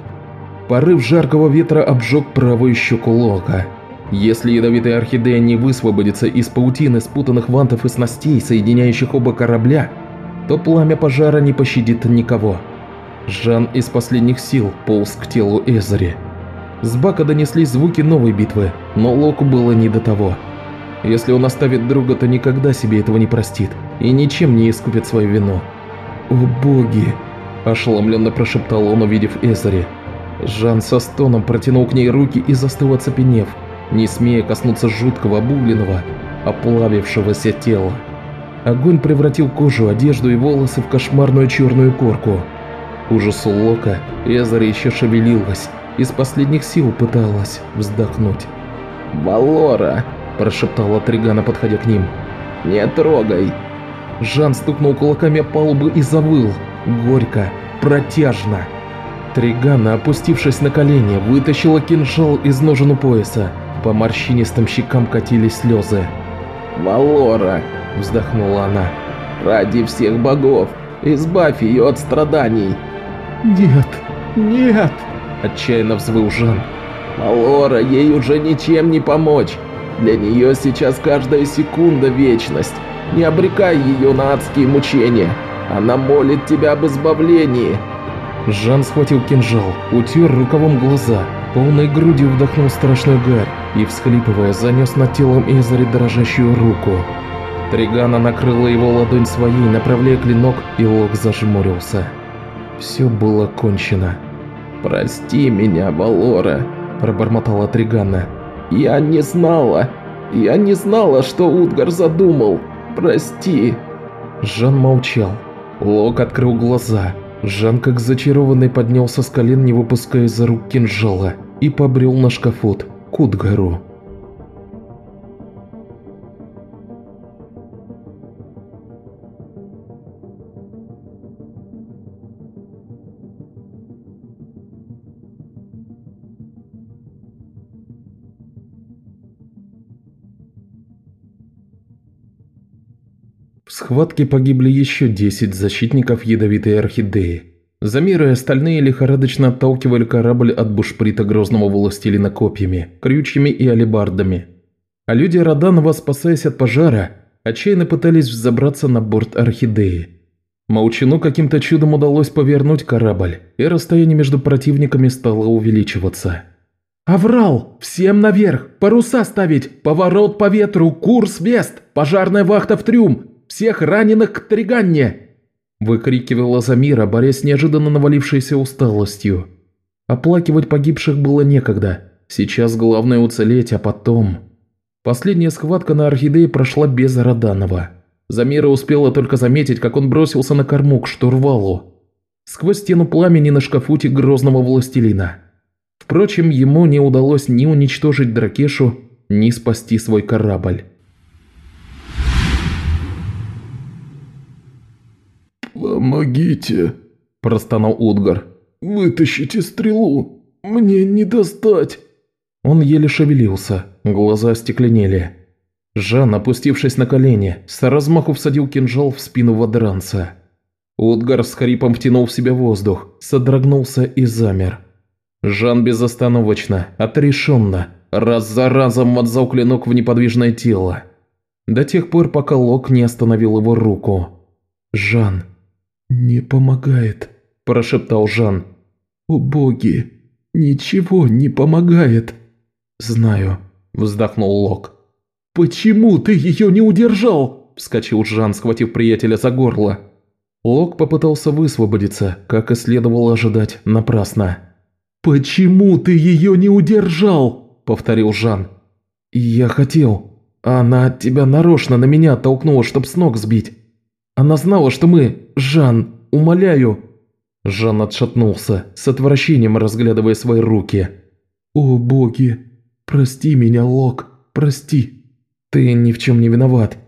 Порыв жаркого ветра обжег правую щеку Лока. Если ядовитая орхидея не высвободится из паутины спутанных вантов и снастей, соединяющих оба корабля, то пламя пожара не пощадит никого. Жан из последних сил полз к телу Эзари. С бака донеслись звуки новой битвы, но Локу было не до того. Если он оставит друга, то никогда себе этого не простит и ничем не искупит свою вину. «О боги!» – ошеломленно прошептал он, увидев Эзари. Жан со стоном протянул к ней руки и застыл оцепенев – не смея коснуться жуткого обугленного, оплавившегося тела. Огонь превратил кожу, одежду и волосы в кошмарную черную корку. Ужасу Лока Эзера еще шевелилась, из последних сил пыталась вздохнуть. «Валора!» – прошептала Тригана, подходя к ним. «Не трогай!» Жан стукнул кулаками о палубу и завыл. Горько, протяжно. Тригана, опустившись на колени, вытащила кинжал из ножен у пояса. По морщинистым щекам катились слезы. «Валора!» – вздохнула она. «Ради всех богов, избавь ее от страданий!» «Нет, нет!» – отчаянно взвыл Жан. «Валора, ей уже ничем не помочь! Для нее сейчас каждая секунда – вечность! Не обрекай ее на адские мучения! Она молит тебя об избавлении!» Жан схватил кинжал, утер рукавом глаза, полной грудью вдохнул страшную гарь и, всхлипывая, занес над телом Эзари дрожащую руку. Тригана накрыла его ладонь своей, направляя клинок, и Лок зажмурился. Все было кончено. «Прости меня, Валора», – пробормотала Тригана. «Я не знала. Я не знала, что Утгар задумал. Прости». Жан молчал. Лок открыл глаза. Жан, как зачарованный, поднялся с колен, не выпуская из рук кинжала, и побрел на шкафот, к Утгару. Схватке погибли еще 10 защитников ядовитой орхидеи. Замиры остальные лихорадочно отталкивали корабль от бушприта грозного властелина копьями, крючьями и алебардами. А люди Роданова, спасаясь от пожара, отчаянно пытались взобраться на борт орхидеи. Молчану каким-то чудом удалось повернуть корабль, и расстояние между противниками стало увеличиваться. «Аврал! Всем наверх! Паруса ставить! Поворот по ветру! Курс вест! Пожарная вахта в трюм! Всех раненых к Триганне!» Выкрикивала Замира, борясь с неожиданно навалившейся усталостью. Оплакивать погибших было некогда. Сейчас главное уцелеть, а потом... Последняя схватка на Орхидее прошла без Роданова. Замира успела только заметить, как он бросился на корму к штурвалу. Сквозь стену пламени на шкафуте грозного властелина. Впрочем, ему не удалось ни уничтожить Дракешу, ни спасти свой корабль. «Помогите!» – простонал Утгар. «Вытащите стрелу! Мне не достать!» Он еле шевелился, глаза остекленели. Жан, опустившись на колени, с размаху всадил кинжал в спину водранца. Утгар с хрипом втянул в себя воздух, содрогнулся и замер. Жан безостановочно, отрешенно, раз за разом вонзал клинок в неподвижное тело. До тех пор, пока Лок не остановил его руку. «Жан, «Не помогает», – прошептал Жан. «О боги, ничего не помогает». «Знаю», – вздохнул Лок. «Почему ты ее не удержал?» – вскочил Жан, схватив приятеля за горло. Лок попытался высвободиться, как и следовало ожидать, напрасно. «Почему ты ее не удержал?» – повторил Жан. «Я хотел. Она тебя нарочно на меня толкнула, чтоб с ног сбить. Она знала, что мы... Жан, умоляю!» Жан отшатнулся, с отвращением разглядывая свои руки. «О боги! Прости меня, Лок, прости! Ты ни в чем не виноват.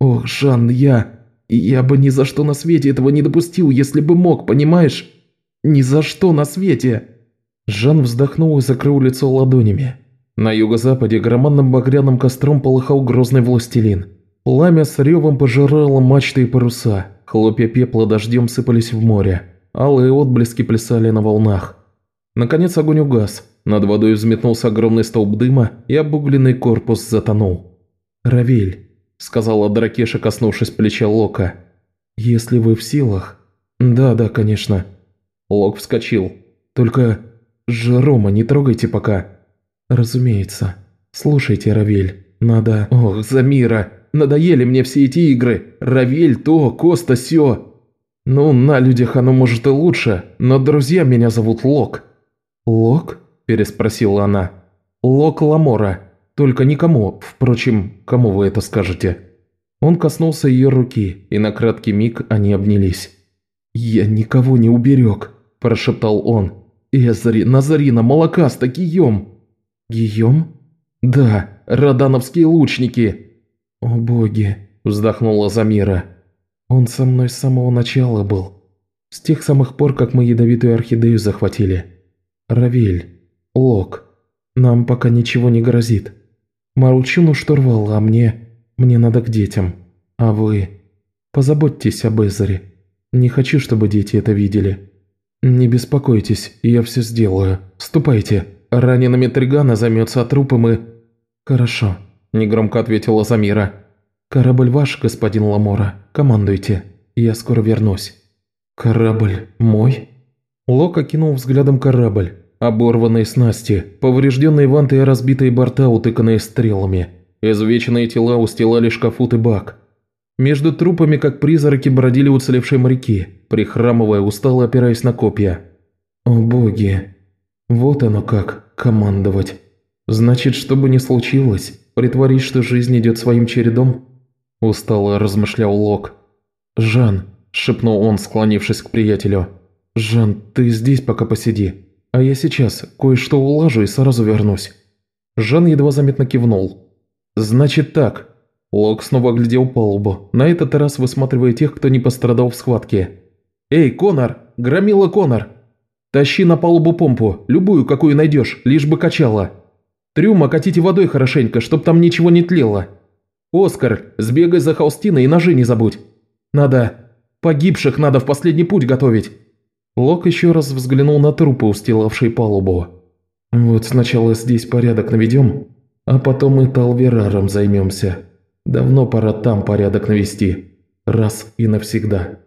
Ох, Жан, я... Я бы ни за что на свете этого не допустил, если бы мог, понимаешь? Ни за что на свете!» Жан вздохнул и закрыл лицо ладонями. На юго-западе громадным багряным костром полыхал грозный властелин. Пламя с ревом пожирало мачты и паруса, хлопья пепла дождем сыпались в море, алые отблески плясали на волнах. Наконец огонь угас, над водой взметнулся огромный столб дыма, и обугленный корпус затонул. «Равель», – сказала Дракеша, коснувшись плеча Лока, – «если вы в силах...» «Да, да, конечно». Лок вскочил. «Только... Жерома не трогайте пока». «Разумеется. Слушайте, Равель, надо...» «Ох, Замира!» Надоели мне все эти игры. Равель, то, Коста, сё. Ну, на людях оно может и лучше, но друзья меня зовут Лок». «Лок?» – переспросила она. «Лок Ламора. Только никому. Впрочем, кому вы это скажете?» Он коснулся ее руки, и на краткий миг они обнялись. «Я никого не уберег», – прошептал он. «Эзари, Назарина, Молокаста, Гийом». «Гийом?» «Да, родановские лучники. «О боги!» – вздохнула Замира. «Он со мной с самого начала был. С тех самых пор, как мы ядовитую орхидею захватили. Равель, Лок, нам пока ничего не грозит. Маручину штурвал, а мне... Мне надо к детям. А вы... Позаботьтесь об Эзере. Не хочу, чтобы дети это видели. Не беспокойтесь, я все сделаю. Ступайте. Ранеными Тригана займется трупом и... Хорошо, негромко ответила Замира. Корабль ваш, господин Ламора. Командуйте. Я скоро вернусь. Корабль мой? Лок окинул взглядом корабль. Оборванные снасти, поврежденные ванты и разбитые борта, утыканные стрелами. Изувеченные тела устилали шкафут и бак. Между трупами, как призраки, бродили уцелевшие моряки, прихрамывая, устало опираясь на копья. «О боги! Вот оно как, командовать! Значит, что бы ни случилось, притворись, что жизнь идет своим чередом?» Устало размышлял Лок. «Жан», – шепнул он, склонившись к приятелю. «Жан, ты здесь пока посиди, а я сейчас кое-что улажу и сразу вернусь». Жан едва заметно кивнул. «Значит так, Лок снова оглядел палубу, на этот раз высматривая тех, кто не пострадал в схватке. «Эй, Конор! Громила Конор! Тащи на палубу помпу, любую, какую найдешь, лишь бы качала. Трюм окатите водой хорошенько, чтоб там ничего не тлело. Оскар, сбегай за холстиной и ножи не забудь. Надо... Погибших надо в последний путь готовить». Лок еще раз взглянул на трупы, устилавшие палубу. «Вот сначала здесь порядок наведем, а потом и Талвераром займемся». Давно пора там порядок навести. Раз и навсегда.